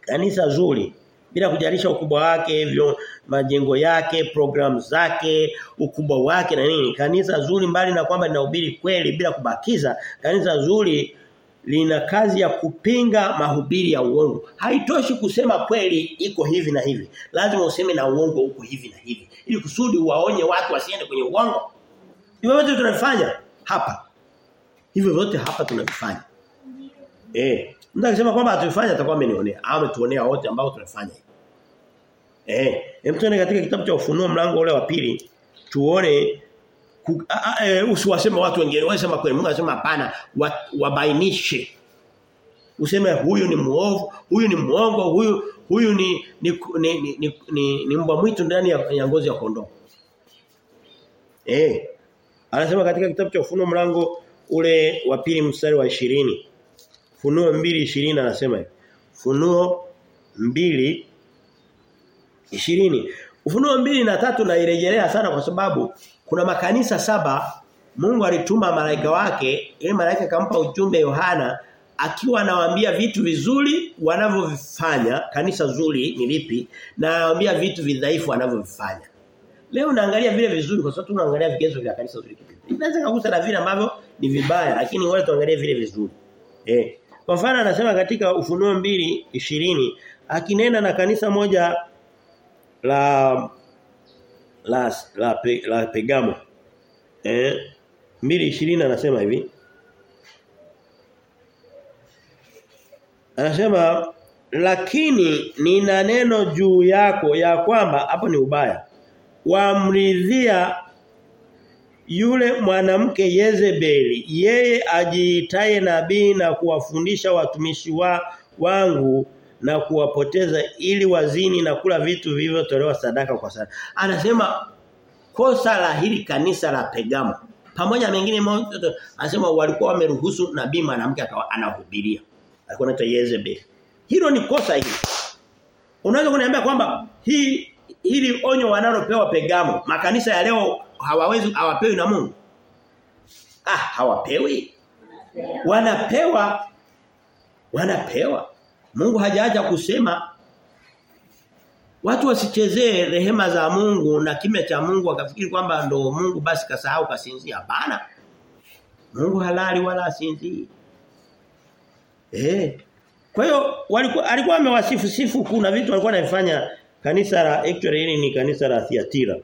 kanisa zuri bila kujalisha ukubwa wake hivyo majengo yake programu zake ukubwa wake na nini kanisa zuri mbali na kwamba linahubiri kweli bila kubakiza kanisa zuri lina kazi ya kupinga mahubiri ya uongo. Haitoshi kusema kweli iko hivi na hivi. Lazima useme na uongo uko hivi na hivi. Ili kusudi waonye watu wasiende kwenye uongo. Hivyo vyote tunafanya hapa. Hivyo vyote hapa tunavifanya. Eh, mtu akisema kwamba atufanya atakuwa amenionea. Au ametuonea wote ambao tunafanya. Eh, hem tuone katika kitabu cha Ufunuo mlango ule wa pili tuone e, eh, usiwaseme watu wengine, wasema kwa Mungu anasema hapana, wabainishe. Useme huyu ni muovu, huyu ni muongo, huyu huyu ni ni ni, ni, ni, ni, ni mbwa mwitu ndani ya, ya ngozi ya kondoo. Eh. Anasema katika kitabu cha Ufunuo mlango ule wa pili mstari wa 20. Funuo 2:20 anasema hivi. Funuo mbili 20. Ufunuo mbili na tatu nairejelea sana kwa sababu kuna makanisa saba Mungu alituma malaika wake, ili malaika kampa ujumbe Yohana akiwa anawaambia vitu vizuri wanavyovifanya, kanisa zuri ni lipi na anawaambia vitu vidhaifu wanavyovifanya. Leo naangalia vile vizuri kwa sababu tunaangalia vigezo vya kanisa zuri kipi. Inaweza kugusa na vile ambavyo ni vibaya lakini wewe tuangalie vile vizuri. Eh. Kwa mfano anasema katika Ufunuo mbili ishirini akinena na kanisa moja la la la, pe, la Pegamo. Eh 2:20 anasema hivi. Anasema lakini nina neno juu yako ya kwamba hapo ni ubaya. Wamridhia yule mwanamke Yezebeli yeye ajiitaye nabii na kuwafundisha watumishi wa wangu na kuwapoteza ili wazini na kula vitu vilivyotolewa sadaka kwa sadaka. Anasema kosa la hili kanisa la Pegamo pamoja na mengine anasema walikuwa wameruhusu nabii mwanamke akawa anahubiria. Alikuwa anaitwa Yezebel. Hilo ni kosa hili. Unaweza kuniambia kwamba hii hili onyo wanalopewa Pegamo makanisa ya leo hawawezi hawapewi na Mungu. Ah, hawapewi. Wanapewa wanapewa. Mungu hajaacha kusema watu wasichezee rehema za Mungu na kimya cha Mungu wakafikiri kwamba ndo Mungu basi kasahau kasinzia. Hapana. Mungu halali wala asinzii. Eh. Kwa hiyo alikuwa amewasifu sifu kuna vitu alikuwa anafanya kanisa la actually hili ni kanisa la Thyatira.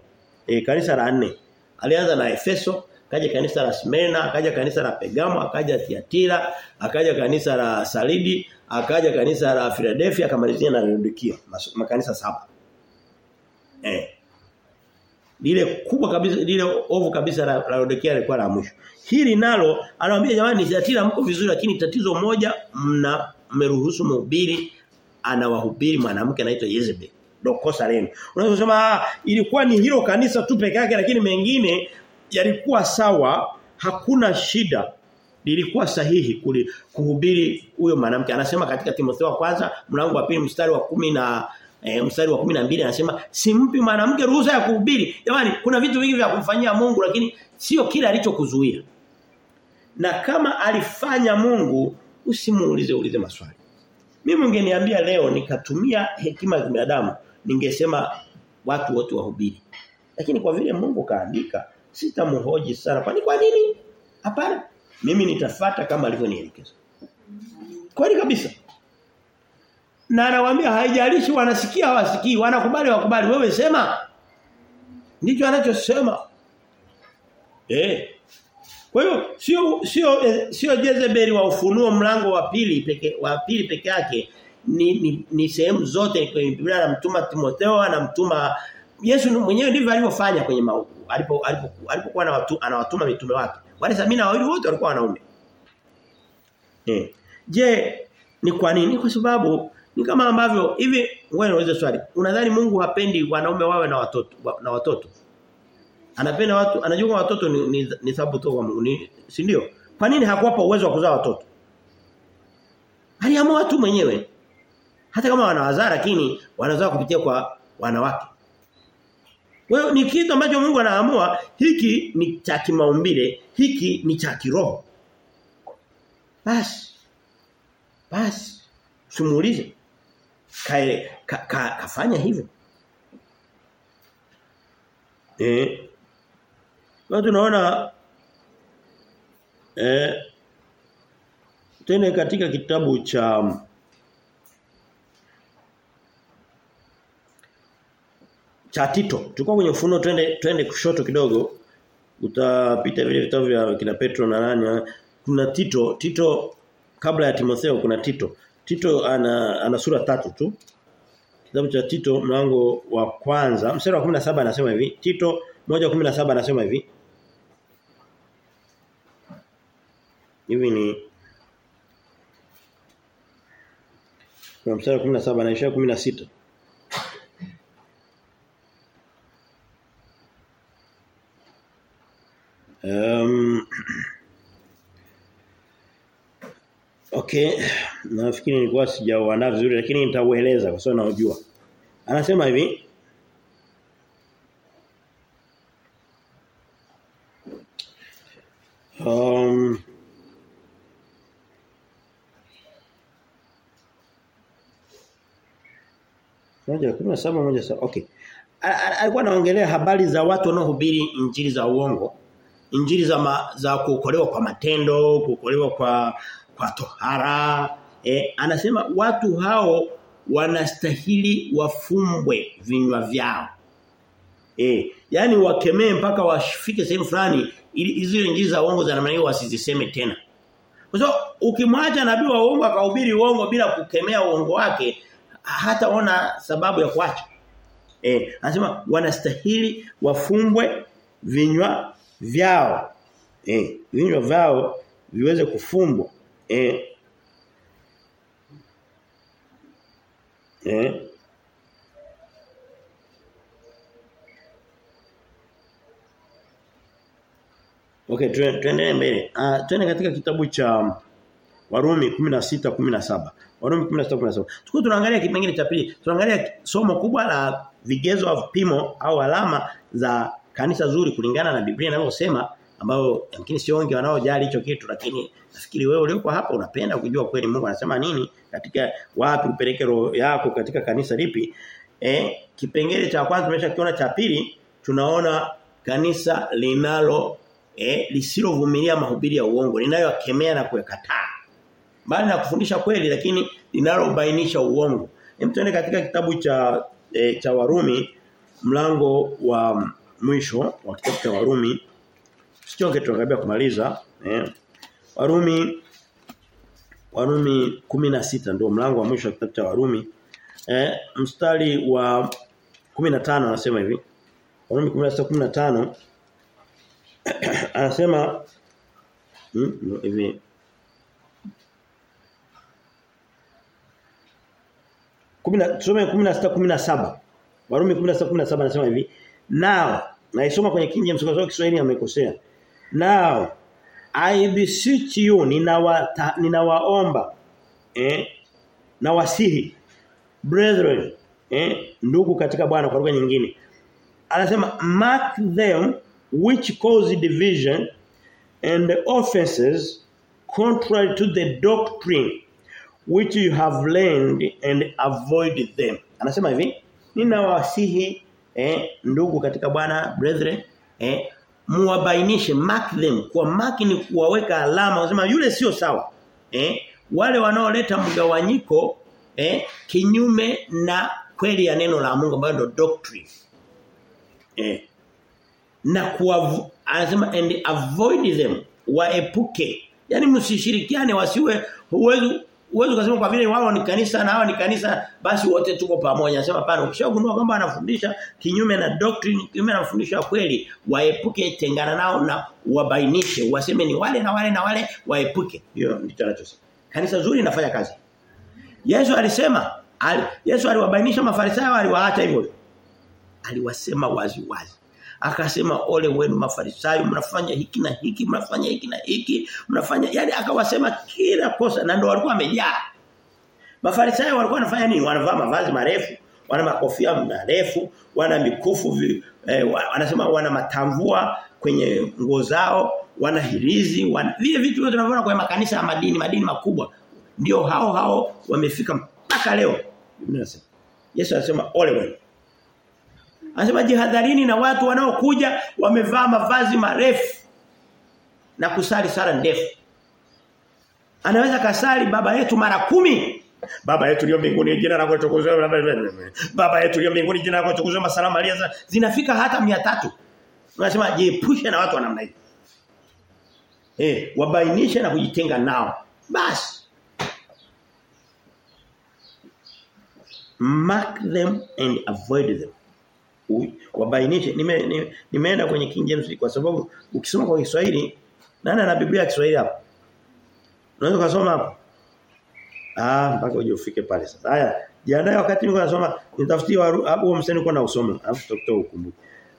Eh kanisa la nne. Alianza na Efeso, kaja kanisa la Smyrna, akaja kanisa la Pergamo, akaja Thiatira, akaja kanisa la Saridi, akaja kanisa la Philadelphia, akamalizia na Laodikia, makanisa saba. Eh. Lile kubwa kabisa lile ovu kabisa la Laodikia lilikuwa la mwisho. Hili nalo anawaambia jamani zatila mko vizuri lakini tatizo moja mna mmeruhusu mhubiri anawahubiri mwanamke anaitwa Jezebel. dokosa kosa. Unaweza kusema ilikuwa ni hilo kanisa tu peke yake lakini mengine yalikuwa sawa, hakuna shida. Lilikuwa sahihi kuli, kuhubiri huyo mwanamke. Anasema katika Timotheo wa kwanza mlango wa pili mstari wa kumi na e, mstari wa kumi na mbili anasema simpi mwanamke ruhusa ya kuhubiri. Jamani kuna vitu vingi vya kumfanyia Mungu lakini sio kile alichokuzuia. Na kama alifanya Mungu usimuulize ulize maswali. Mimi ungeniambia leo nikatumia hekima ya binadamu ningesema watu wote wahubiri. Lakini kwa vile Mungu kaandika sitamhoji sana. Kwani kwa nini? Hapana. Mimi nitafata kama alivyonielekeza. Kweli kabisa. Na anawaambia haijalishi wanasikia hawasikii, wanakubali wakubali, wewe sema. Ndicho anachosema. Eh. Kwa hiyo sio sio sio Jezebeli wa ufunuo mlango wa pili peke wa pili peke yake ni ni, ni sehemu zote kwenye Biblia anamtuma Timotheo anamtuma Yesu mwenyewe ndivyo alivyofanya kwenye mahubiri alipo alipokuwa alipo na watu anawatuma mitume wake wale sabini na wawili wote walikuwa wanaume. Eh. Je ni kwa nini? Kwa sababu ni kama ambavyo hivi wewe unaweza swali. Unadhani Mungu hapendi wanaume wawe na watoto na watoto? Anapenda watu anajua watoto ni, ni, ni sababu tu kwa Mungu si ndio? Kwa nini hakuwapa uwezo wa kuzaa watoto? Aliamua watu mwenyewe. Hata kama wanawazaa lakini wanazaa kupitia kwa wanawake wewe ni kitu ambacho Mungu anaamua hiki ni cha kimaumbile hiki ni cha kiroho. Basi basi simuulize kae ka, ka, kafanya hivyo. Eh. Kwa tunaona eh. Tena katika kitabu cha cha Tito. Tulikuwa kwenye ufunuo twende twende kushoto kidogo. Utapita vile vitabu vya kina Petro na nani. Kuna Tito, Tito kabla ya Timotheo kuna Tito. Tito ana ana sura tatu tu. Kitabu cha Tito mlango wa kwanza, mstari wa 17 anasema hivi. Tito 1:17 anasema hivi. Hivi ni Kwa mstari wa 17 na 16. Um, okay, nafikiri nilikuwa sijaandaa vizuri lakini nitaueleza kwa sababu naojua Anasema hivi Um, moja kuna saba moja saba okay. Alikuwa anaongelea habari za watu wanaohubiri injili za uongo injili za ma, za kuokolewa kwa matendo kuokolewa kwa kwa tohara eh, anasema watu hao wanastahili wafumbwe vinywa vyao. Eh yani wakemee mpaka wafike sehemu fulani ili hizo injili za uongo za namna hiyo wasiziseme tena. Kwa sababu ukimwacha nabii wa uongo akahubiri uongo bila kukemea uongo wake hataona sababu ya kuacha. Eh, anasema wanastahili wafumbwe vinywa vyao. Eh, vinywa vyao viweze kufumbwa. Eh. Eh. Okay, tuendelee mbele. Ah, tuende katika kitabu cha Warumi 16 17. Warumi 16 17. Tuko tunaangalia kipengele cha pili. Tunaangalia somo kubwa la vigezo au vipimo au alama za kanisa zuri kulingana na Biblia inavyosema ambao yamkini sio wengi wanaojali hicho kitu lakini nafikiri wewe uliokuwa hapa unapenda kujua kweli Mungu anasema nini katika wapi upeleke roho yako katika kanisa lipi. Eh kipengele cha kwanza tumeshakiona cha pili tunaona kanisa linalo eh lisilovumilia mahubiri ya uongo linayokemea na kuyakataa. Bali na kufundisha kweli lakini linalobainisha uongo. Hem tuende katika kitabu cha e, cha Warumi mlango wa mwisho wa kitabu cha Warumi. Sichoke tunakaribia kumaliza eh. Warumi Warumi 16 ndio mlango wa mwisho wa kitabu cha Warumi. Eh mstari wa 15 anasema hivi. Warumi 16 15 anasema hmm, hivi. Tusome 16 17 Warumi 16 17 anasema hivi now naisoma kwenye King James kwa Kiswahili amekosea now I beseech you ninawa ninawaomba eh na wasihi brethren eh ndugu katika Bwana kwa lugha nyingine anasema mark them which cause division and offenses contrary to the doctrine which you have learned and avoid them. Anasema hivi, ninawasihi eh, ndugu katika Bwana brethren eh, muwabainishe mark them. Kwa mark ni kuwaweka alama, unasema yule sio sawa. Eh, wale wanaoleta mgawanyiko eh, kinyume na kweli ya neno la Mungu ambayo ndio doctrine. Eh, na kuwa anasema and avoid them waepuke. yani msishirikiane wasiwe huwezi Uwezo ukasema kwa vile wao ni kanisa na hawa ni kanisa basi wote tuko pamoja. Anasema pana ukishagundua kwamba anafundisha kinyume na doctrine, kinyume na mafundisho ya kweli, waepuke tengana nao na wabainishe, waseme ni wale na wale na wale waepuke. Hiyo ndicho anachosema. Kanisa zuri linafanya kazi. Yesu alisema, al, Yesu aliwabainisha mafarisayo aliwaacha hivyo. Aliwasema wazi wazi. Akasema ole wenu mafarisayo mnafanya hiki na hiki mnafanya hiki na hiki mnafanya yani akawasema kila kosa na ndo walikuwa wamejaa. Mafarisayo walikuwa wanafanya nini? Wanavaa mavazi marefu, wana makofia marefu, wana mikufu eh, wanasema wana matamvua kwenye nguo zao, wana hirizi, wana vile vitu vyote tunavyoona kwenye makanisa ya madini, madini makubwa. Ndio hao hao wamefika mpaka leo. Yesu anasema ole wenu. Anasema jihadharini na watu wanaokuja wamevaa mavazi marefu na kusali sala ndefu. Anaweza kasali baba yetu mara kumi. Baba yetu ulio mbinguni jina lako litukuzwe. Baba yetu ulio mbinguni jina lako litukuzwe. Masalamu Maria zinafika hata 300. Unasema jiepushe na watu wa namna hiyo. Eh, wabainishe na kujitenga nao. Basi. Mark them and avoid them wabainishe. Nime, nime, nimeenda kwenye King James kwa sababu ukisoma kwa Kiswahili nani ana Biblia ya Kiswahili hapo? unaweza kusoma hapo? ah mpaka uje ufike pale sasa. Haya jiandae wakati niko nasoma. Nitafutie hapo msanii uko na usoma alafu tutakutoa ukumbuke.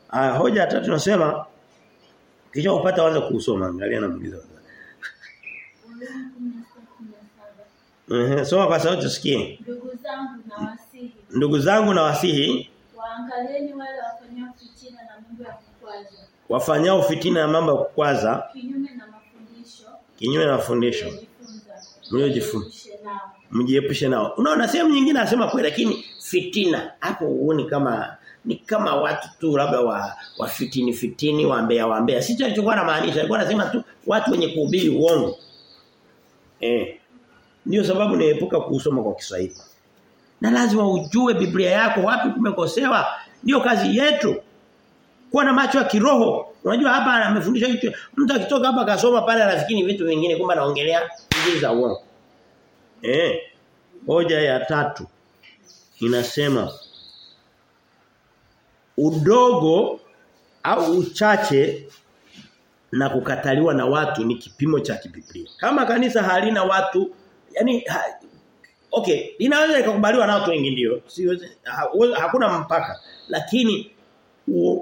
Ah hoja tatu tunasema kisha upata waanza kusoma. Angalia na muuliza Eh, soma kwa sauti tusikie. Ndugu zangu na wasihi, Ndugu zangu na wasihi waangalieni wale wafanyao fitina na mambo ya kukwaza, wafanyao fitina na mambo ya kukwaza kinyume na mafundisho kinyume na mafundisho mliojifunza, mjiepushe nao. mjiepushe nao. Unaona sehemu nyingine anasema kweli lakini fitina hapo uone kama ni kama watu tu labda wa, wa fitini fitini waambea waambea. Sicho alichokuwa anamaanisha. Alikuwa anasema tu watu wenye kuhubiri uongo. Eh. Ndio sababu niepuka kusoma kwa Kiswahili. Na lazima ujue Biblia yako wapi kumekosewa. Ndio kazi yetu. Kuwa na macho ya kiroho. Unajua hapa amefundisha kitu. Mtu akitoka hapa akasoma pale anafikiri vitu vingine kumbe anaongelea njia za uongo. Eh. Hoja ya tatu inasema udogo au uchache na kukataliwa na watu ni kipimo cha kibiblia. Kama kanisa halina watu yani okay, linaweza likakubaliwa na watu wengi ndio. Hakuna mpaka. Lakini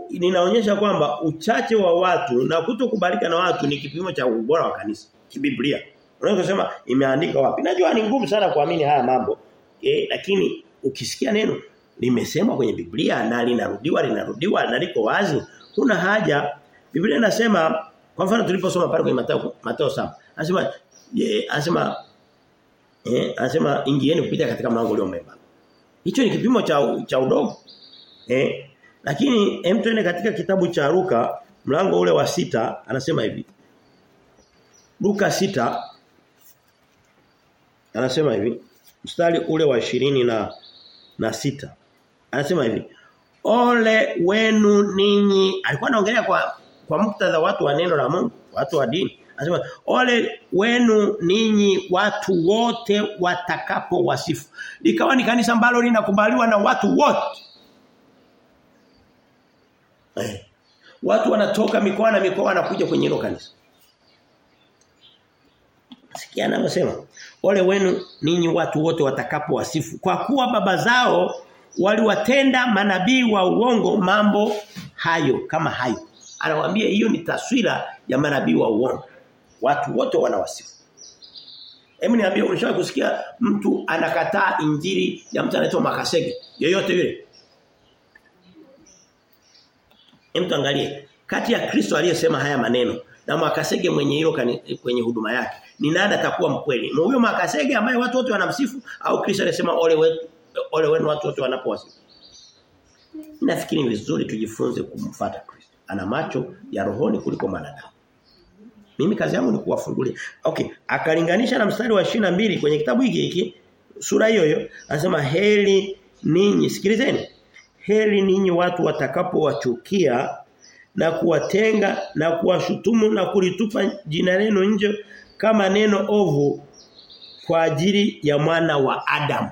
ninaonyesha kwamba uchache wa watu na kutokubalika na watu ni kipimo cha ubora wa kanisa kibiblia. Unaweza kusema imeandika wapi? Najua ni ngumu sana kuamini haya mambo. Eh, lakini ukisikia neno limesemwa kwenye Biblia na linarudiwa linarudiwa na liko wazi, kuna haja. Biblia inasema kwa mfano tuliposoma pale kwenye Mathayo Mathayo 7. Anasema anasema eh anasema ingieni kupita katika mlango ulio mwema. Hicho ni kipimo cha cha udogo. Eh lakini hem tuende katika kitabu cha Luka mlango ule wa sita anasema hivi. Luka sita anasema hivi mstari ule wa ishirini na na sita anasema hivi ole wenu ninyi alikuwa anaongelea kwa kwa muktadha watu wa neno la Mungu watu wa dini anasema ole wenu ninyi watu wote watakapo wasifu likawa ni kanisa ambalo linakubaliwa na watu wote eh. watu wanatoka mikoa na mikoa wanakuja kwenye hilo kanisa Sikia anavyosema. Ole wenu ninyi watu wote watakapo wasifu kwa kuwa baba zao waliwatenda manabii wa uongo mambo hayo kama hayo. Anawaambia hiyo ni taswira ya manabii wa uongo. Watu wote wanawasifu. Hebu niambie unashawahi kusikia mtu anakataa injili ya mtu anaitwa Makasege yoyote yule? Hebu angalie kati ya Kristo aliyesema haya maneno na Makasege mwenye hilo kwenye huduma yake ni nani atakuwa mkweli? Huyo Makasege ambaye watu wote wanamsifu au Kristo alisema ole wetu ole wenu watu wote wanapowasifu. Nafikiri ni vizuri tujifunze kumfuata Kristo. Ana macho ya rohoni kuliko manadamu. Mimi kazi yangu ni kuwafungulia. Okay, akalinganisha na mstari wa mbili kwenye kitabu hiki hiki sura hiyo hiyo anasema heli ninyi sikilizeni. Heli ninyi watu watakapowachukia na kuwatenga na kuwashutumu na kulitupa jina lenu nje kama neno ovu kwa ajili ya mwana wa Adam.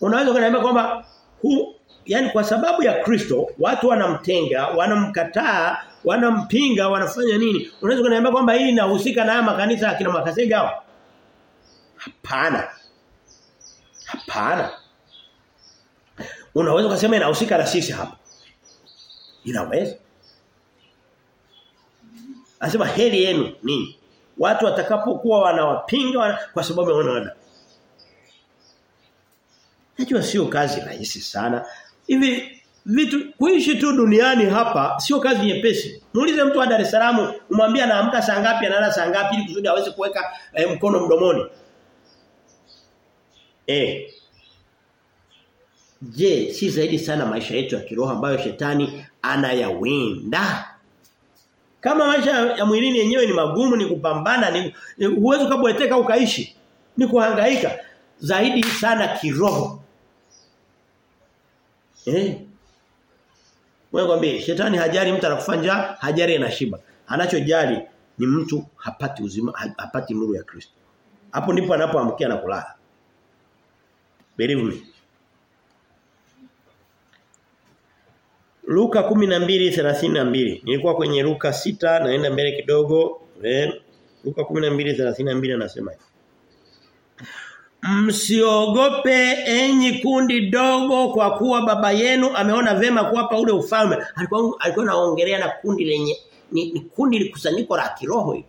Unaweza kuniambia kwamba hu yani kwa sababu ya Kristo watu wanamtenga, wanamkataa, wanampinga, wanafanya nini? Unaweza kuniambia kwamba hii inahusika na makanisa akina makasega hao? Hapana. Hapana. Unaweza kusema inahusika na sisi hapa. Inaweza. Anasema heri yenu nini? Watu watakapokuwa wanawapinga wana, kwa sababu ya wana. Najua sio kazi rahisi sana. Hivi vitu kuishi tu duniani hapa sio kazi nyepesi. Muulize mtu wa Dar es Salaam umwambie anaamka saa ngapi analala saa ngapi ili kusudi aweze kuweka eh, mkono mdomoni. Eh. Je, si zaidi sana maisha yetu ya kiroho ambayo shetani anayawinda? Kama maisha ya mwilini yenyewe ni magumu ni kupambana ni, ni huwezi kabweteka ukaishi. Ni kuhangaika zaidi sana kiroho. Eh. Wewe kwambie shetani hajali mtu anakufa njaa, hajali anashiba. Anachojali ni mtu hapati uzima, hapati nuru ya Kristo. Hapo ndipo anapoamkia na kulala. Believe me. Luka 12:32. Nilikuwa kwenye Luka 6 naenda mbele kidogo. Eh, Luka 12:32 anasema hivi. Msiogope enyi kundi dogo kwa kuwa baba yenu ameona vema kuwapa ule ufalme. Alikuwa alikuwa anaongelea na kundi lenye ni, ni kundi likusanyiko la kiroho hili.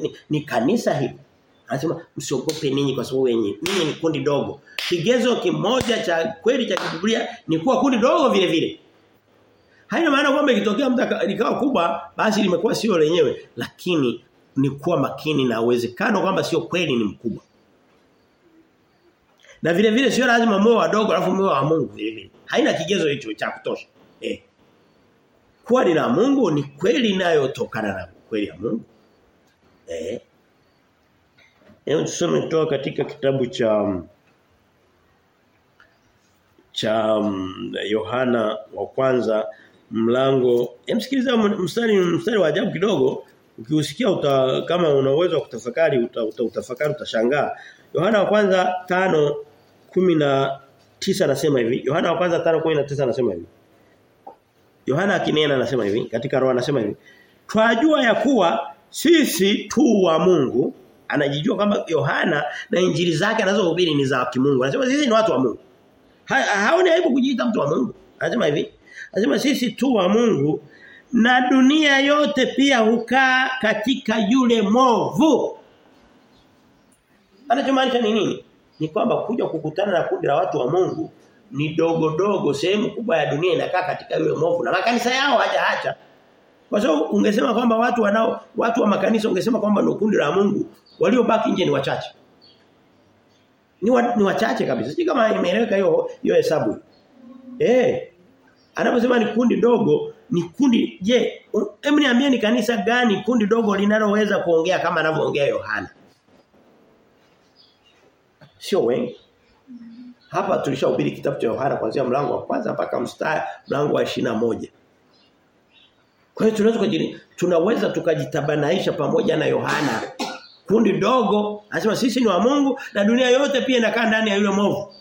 Ni, ni kanisa hili. Anasema msiogope ninyi kwa sababu wenye ninyi ni kundi dogo. Kigezo kimoja cha kweli cha Biblia ni kuwa kundi dogo vile vile. Haina maana kwamba ikitokea mtu likawa kubwa basi limekuwa sio lenyewe lakini ni kuwa makini na uwezekano kwamba sio kweli ni mkubwa. Na vile vile sio lazima moyo wadogo alafu moyo wa Mungu vile vile. Haina kigezo hicho cha kutosha. Eh. Kuwa ni la Mungu ni kweli inayotokana na kweli ya Mungu. Eh. Hebu tusome kutoka katika kitabu cha cha um, Yohana wa kwanza mlango emsikiliza mstari mstari wa ajabu kidogo ukiusikia uta, kama una uwezo wa kutafakari uta, uta, utafakari utashangaa Yohana wa kwanza tano kumi na tisa anasema hivi Yohana wa kwanza tano kumi na tisa anasema hivi. Yohana akinena anasema hivi katika roho anasema hivi Twajua ya kuwa sisi tu wa Mungu. Anajijua kwamba Yohana na injili zake anazohubiri ni za kimungu. Anasema sisi ni watu wa Mungu. Ha, haoni aibu kujiita mtu wa Mungu? Anasema hivi anasema sisi tu wa Mungu na dunia yote pia hukaa katika yule movu Anachomaanisha ni nini? Ni kwamba kuja kukutana na kundi la watu wa Mungu ni dogo dogo sehemu kubwa ya dunia inakaa katika yule movu na makanisa yao hajaacha. Kwa sababu ungesema kwamba watu wanao watu wa makanisa ungesema kwamba ni kundi la Mungu waliobaki nje ni wachache. Ni, wa, ni wachache kabisa. Sijui kama imeeleweka hiyo hiyo hesabu. Eh. Anaposema ni kundi dogo ni kundi je, hebu niambie ni kanisa gani kundi dogo linaloweza kuongea kama anavyoongea Yohana? Sio wengi. Hapa tulishahubiri kitabu cha Yohana kuanzia mlango wa kwanza mpaka mstari mlango wa moja Kwa hiyo tunaweza kujini, tunaweza tukajitabanaisha pamoja na Yohana. Kundi dogo, anasema sisi ni wa Mungu na dunia yote pia inakaa ndani ya yule mwovu.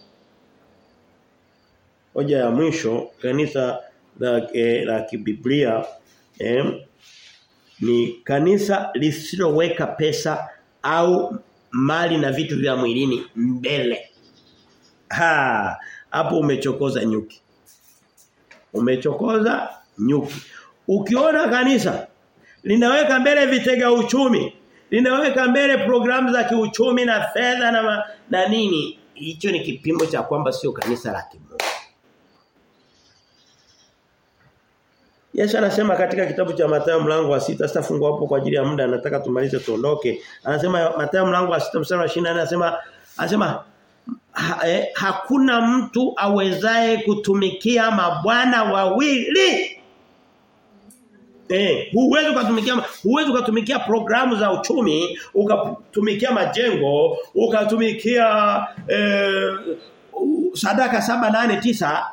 Hoja ya mwisho kanisa la eh, la kibiblia eh, ni kanisa lisiloweka pesa au mali na vitu vya mwilini mbele. Ha, hapo umechokoza nyuki. Umechokoza nyuki. Ukiona kanisa linaweka mbele vitega uchumi, linaweka mbele programu za kiuchumi na fedha na na nini, hicho ni kipimo cha kwamba sio kanisa la. Yesu anasema katika kitabu cha Mathayo mlango wa sita sitafungua hapo kwa ajili ya muda nataka tumalize tuondoke. Anasema Mathayo mlango wa sita mstari wa 24 anasema anasema ha, eh, hakuna mtu awezaye kutumikia mabwana wawili. Eh, huwezi ukatumikia huwezi ukatumikia programu za uchumi, ukatumikia majengo, ukatumikia eh, sadaka saba nane tisa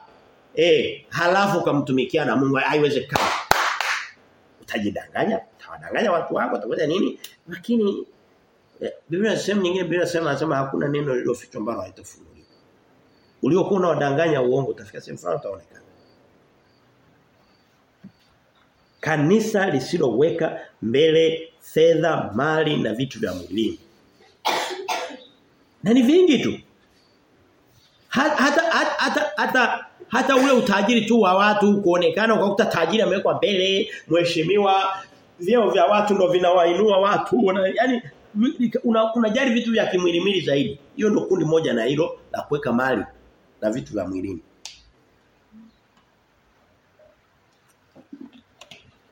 Eh, halafu ukamtumikia na Mungu haiwezekani. Utajidanganya, utawadanganya watu wako, utakwenda nini? Lakini eh, Biblia inasema nyingine Biblia inasema nasema hakuna neno lililofichwa ambalo halitafunuliwa. Uliokuwa unawadanganya uongo utafika sehemu fulani utaonekana. Kanisa lisiloweka mbele fedha, mali na vitu vya mwilini. Na ni vingi tu. Hata hata hata, hata hata ule utajiri tu wa watu kuonekana ukakuta tajiri amewekwa mbele mheshimiwa vyeo vya watu ndo vinawainua watu una, yani unajali una vitu vya kimwilimili zaidi. Hiyo ndo kundi moja na hilo la kuweka mali na vitu vya mwilini.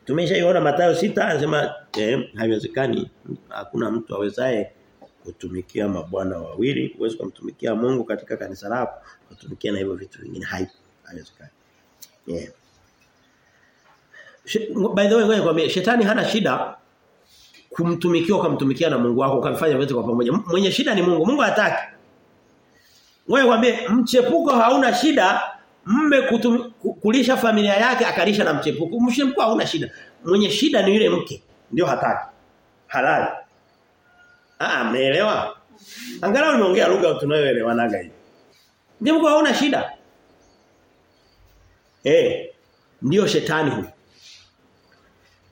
Tumeshaiona Mathayo sita anasema eh, haiwezekani hakuna mtu awezaye kutumikia mabwana wawili uweze kumtumikia Mungu katika kanisa lako kutumikia na hivyo vitu vingine haipo haiwezekani. Yeah. By the way ngoja kwambie shetani hana shida kumtumikia ukamtumikia na Mungu wako ukafanya vyote kwa pamoja. Mwenye shida ni Mungu. Mungu hataki. Ngoja kwambie mchepuko hauna shida mme kutum, kulisha familia yake akalisha na mchepuko. Mchepuko hauna shida. Mwenye shida ni yule mke. Ndio hataki. Halali. Ah, mmeelewa? Angalau nimeongea lugha tunayoelewanaga hii. Ndio mko hauna shida. Eh, ndio shetani huyu.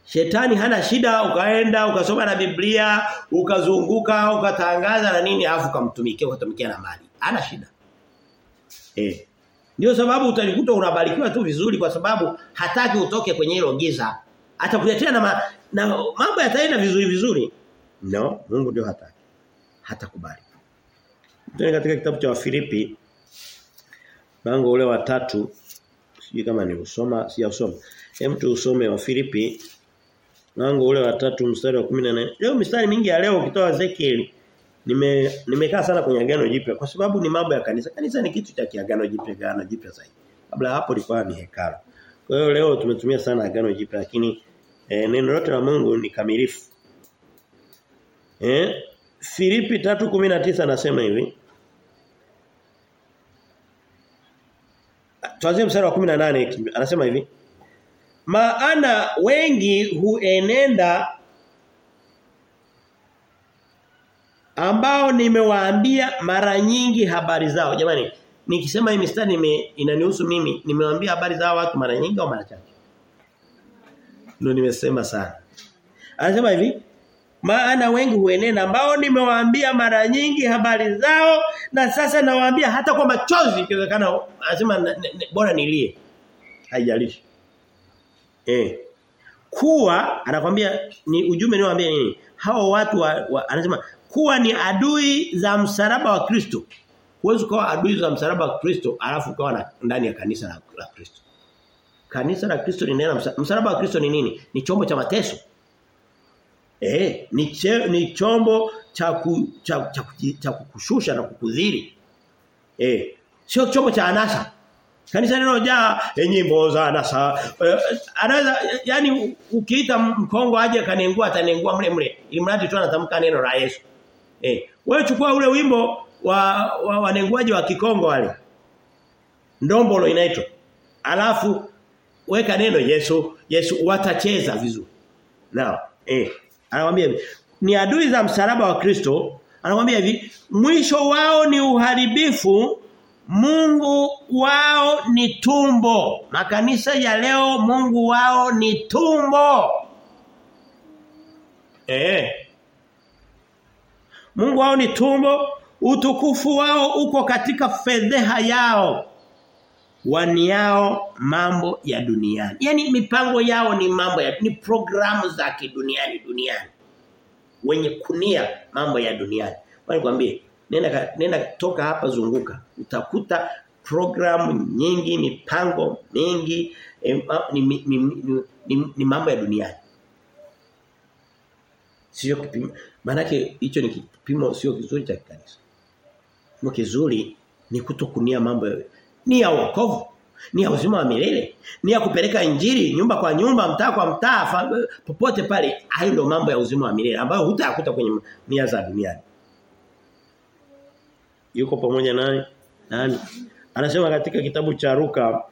Shetani hana shida ukaenda ukasoma na Biblia, ukazunguka, ukatangaza na nini afu kumtumikia ukatumikia na mali. Hana shida. Eh. Ndio sababu utalikuta unabarikiwa tu vizuri kwa sababu hataki utoke kwenye hilo giza. Atakuletea na, ma, na mambo yataenda vizuri vizuri. No, Mungu ndio hataki. Hatakubali. Tuna katika kitabu cha Wafilipi mlango ule wa tatu sijui kama ni usoma sijausoma. Hem tu wa Filipi mlango ule wa 3 mstari wa 14. Leo mistari mingi ya leo ukitoa Ezekiel nime nimekaa sana kwenye agano jipya kwa sababu ni mambo ya kanisa. Kanisa ni kitu cha kiagano jipya, agano jipya zaidi. Kabla hapo ilikuwa ni hekalu. Kwa hiyo leo tumetumia sana agano jipya lakini eh, neno lote la Mungu ni kamilifu. Eh? Filipi 3:19 anasema hivi. Tuanzie mstari wa 18 anasema hivi. Maana wengi huenenda ambao nimewaambia mara nyingi habari zao. Jamani, nikisema hii mistari nime, inanihusu mimi, nimewaambia habari zao watu mara nyingi au mara chache? Ndio nimesema sana. Anasema hivi, maana wengi huenena ambao nimewaambia mara nyingi habari zao na sasa nawaambia hata kwa machozi ikiwezekana anasema bora nilie. Haijalishi. Eh. Kuwa anakwambia ni ujumbe niwaambia nini? Hao watu wa, wa, anasema kuwa ni adui za msalaba wa Kristo. Huwezi kuwa adui za msalaba wa Kristo alafu ukawa ndani ya kanisa la, Kristo. Kanisa la Kristo ni neno msalaba wa Kristo ni nini? Ni chombo cha mateso. Eh, ni che, ni chombo cha ku, cha, cha, cha kukushusha na kukudhiri. Eh, sio chombo cha anasa. Kanisa linalojaa nyimbo za anasa. Eh, anaweza yani ukiita mkongo aje kanengua atanengua mle mle. Ili mradi tu anatamka neno la Yesu. Eh, wewe chukua ule wimbo wa, wa wanenguaji wa Kikongo wale. Ndombolo inaitwa. Alafu weka neno Yesu, Yesu watacheza vizuri. Nao, eh, anamwambia hivi, ni adui za msalaba wa Kristo, anamwambia hivi, mwisho wao ni uharibifu, Mungu wao ni tumbo. Makanisa ya leo Mungu wao ni tumbo. Eh. Mungu wao ni tumbo, utukufu wao uko katika fedheha yao. Waniao mambo ya duniani. yani mipango yao ni mambo ya ni programu za kiduniani duniani. Wenye kunia mambo ya duniani. Wani kwambie nenda nenda toka hapa zunguka utakuta programu nyingi mipango mingi eh, ni, ni, ni, ni, ni, ni mambo ya duniani. Sio kipimo. Manake hicho ni kipimo sio kizuri cha kanisa. Kipimo kizuri ni kutokunia mambo ni ya wokovu, ni ya uzima wa milele, ni ya kupeleka injili nyumba kwa nyumba, mtaa kwa mtaa, popote pale. Hayo ndio mambo ya uzima wa milele ambayo hutakuta kwenye mia za duniani. Yuko pamoja nani? Nani? Anasema katika kitabu cha ruka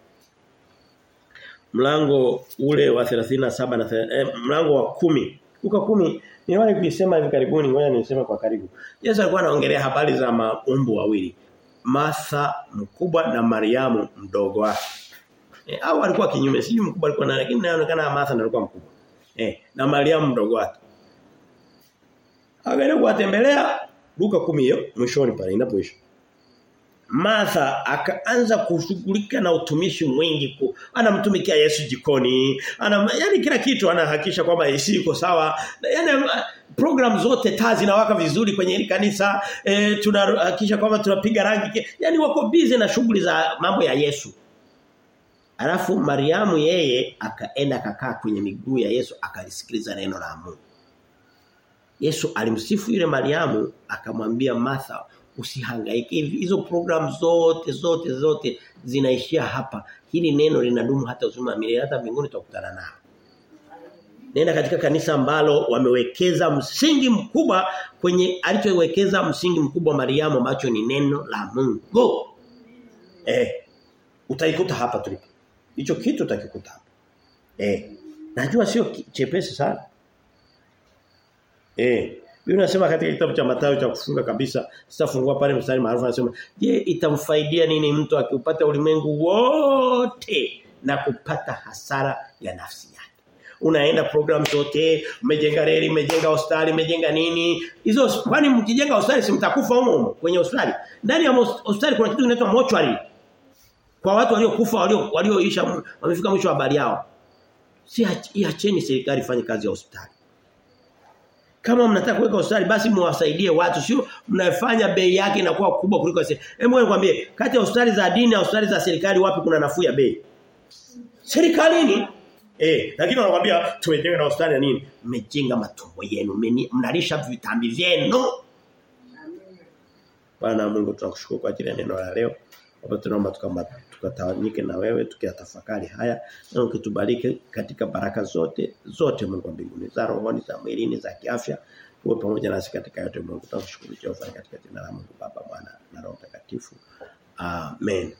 mlango ule wa 37 na eh, mlango wa kumi Luka kumi Niwahi kuisema hivi karibuni, ngoja niseme kwa karibu. Yesu alikuwa anaongelea habari za maumbu wawili. Martha mkubwa na Mariamu mdogo wake. Eh au alikuwa kinyume, sijui mkubwa alikuwa na lakini inaonekana Martha alikuwa mkubwa. Eh, na Mariamu mdogo wake. Akaenda kuwatembelea Luka 10 hiyo mwishoni pale inapoisha. Martha akaanza kushughulika na utumishi mwingi ku, anamtumikia Yesu jikoni ana yani kila kitu anahakisha kwamba isi iko sawa. Yani program zote taa zinawaka vizuri kwenye hili kanisa e, tunahakisha kwamba tunapiga rangi yani wako busy na shughuli za mambo ya Yesu. Alafu Mariamu yeye akaenda akakaa kwenye miguu ya Yesu akalisikiliza neno la Mungu. Yesu alimsifu yule Mariamu akamwambia Martha usihangaike hizo program zote zote zote zinaishia hapa hili neno linadumu hata uzima wa milele hata mbinguni tutakutana nao Nenda katika kanisa ambalo wamewekeza msingi mkubwa kwenye alichowekeza msingi mkubwa Mariamu ambacho ni neno la Mungu. Eh. Utaikuta hapa tulipo. Hicho kitu utakikuta hapa. Eh. Najua sio chepesi sana. Eh. Biblia inasema katika kitabu cha Mathayo cha kufunga kabisa, sitafungua pale mstari maarufu anasema, "Je, itamfaidia nini mtu akiupata ulimwengu wote na kupata hasara ya nafsi yake?" Unaenda program zote, umejenga reli, umejenga hospitali, umejenga nini? Hizo kwani mkijenga hospitali si mtakufa humo kwenye hospitali. Ndani ya hospitali kuna kitu kinaitwa mortuary. Kwa watu waliokufa walio walioisha wamefika mwisho wa habari yao. Si acheni serikali ifanye kazi ya hospitali. Kama mnataka kuweka hospitali basi mwasaidie watu sio mnafanya bei yake inakuwa kubwa kuliko sisi Hebu nikwambie kati ya hospitali za dini na hospitali za serikali wapi kuna nafuu ya bei? Serikalini. Eh, lakini wanakuambia tumejenga na hospitali nini? Mmejenga matumbo yenu, mnalisha vitambi vyenu. Bwana Mungu tunakushukuru kwa ajili ya neno la leo. Baba tunaomba tukama tukatawanyike na wewe tukiyatafakari haya na ukitubariki katika baraka zote zote Mungu wa mbinguni za rohoni za mwilini za kiafya uwe pamoja nasi katika yote Mungu tunakushukuru Jehova katika jina la Mungu Baba Mwana na Roho Mtakatifu. Amen.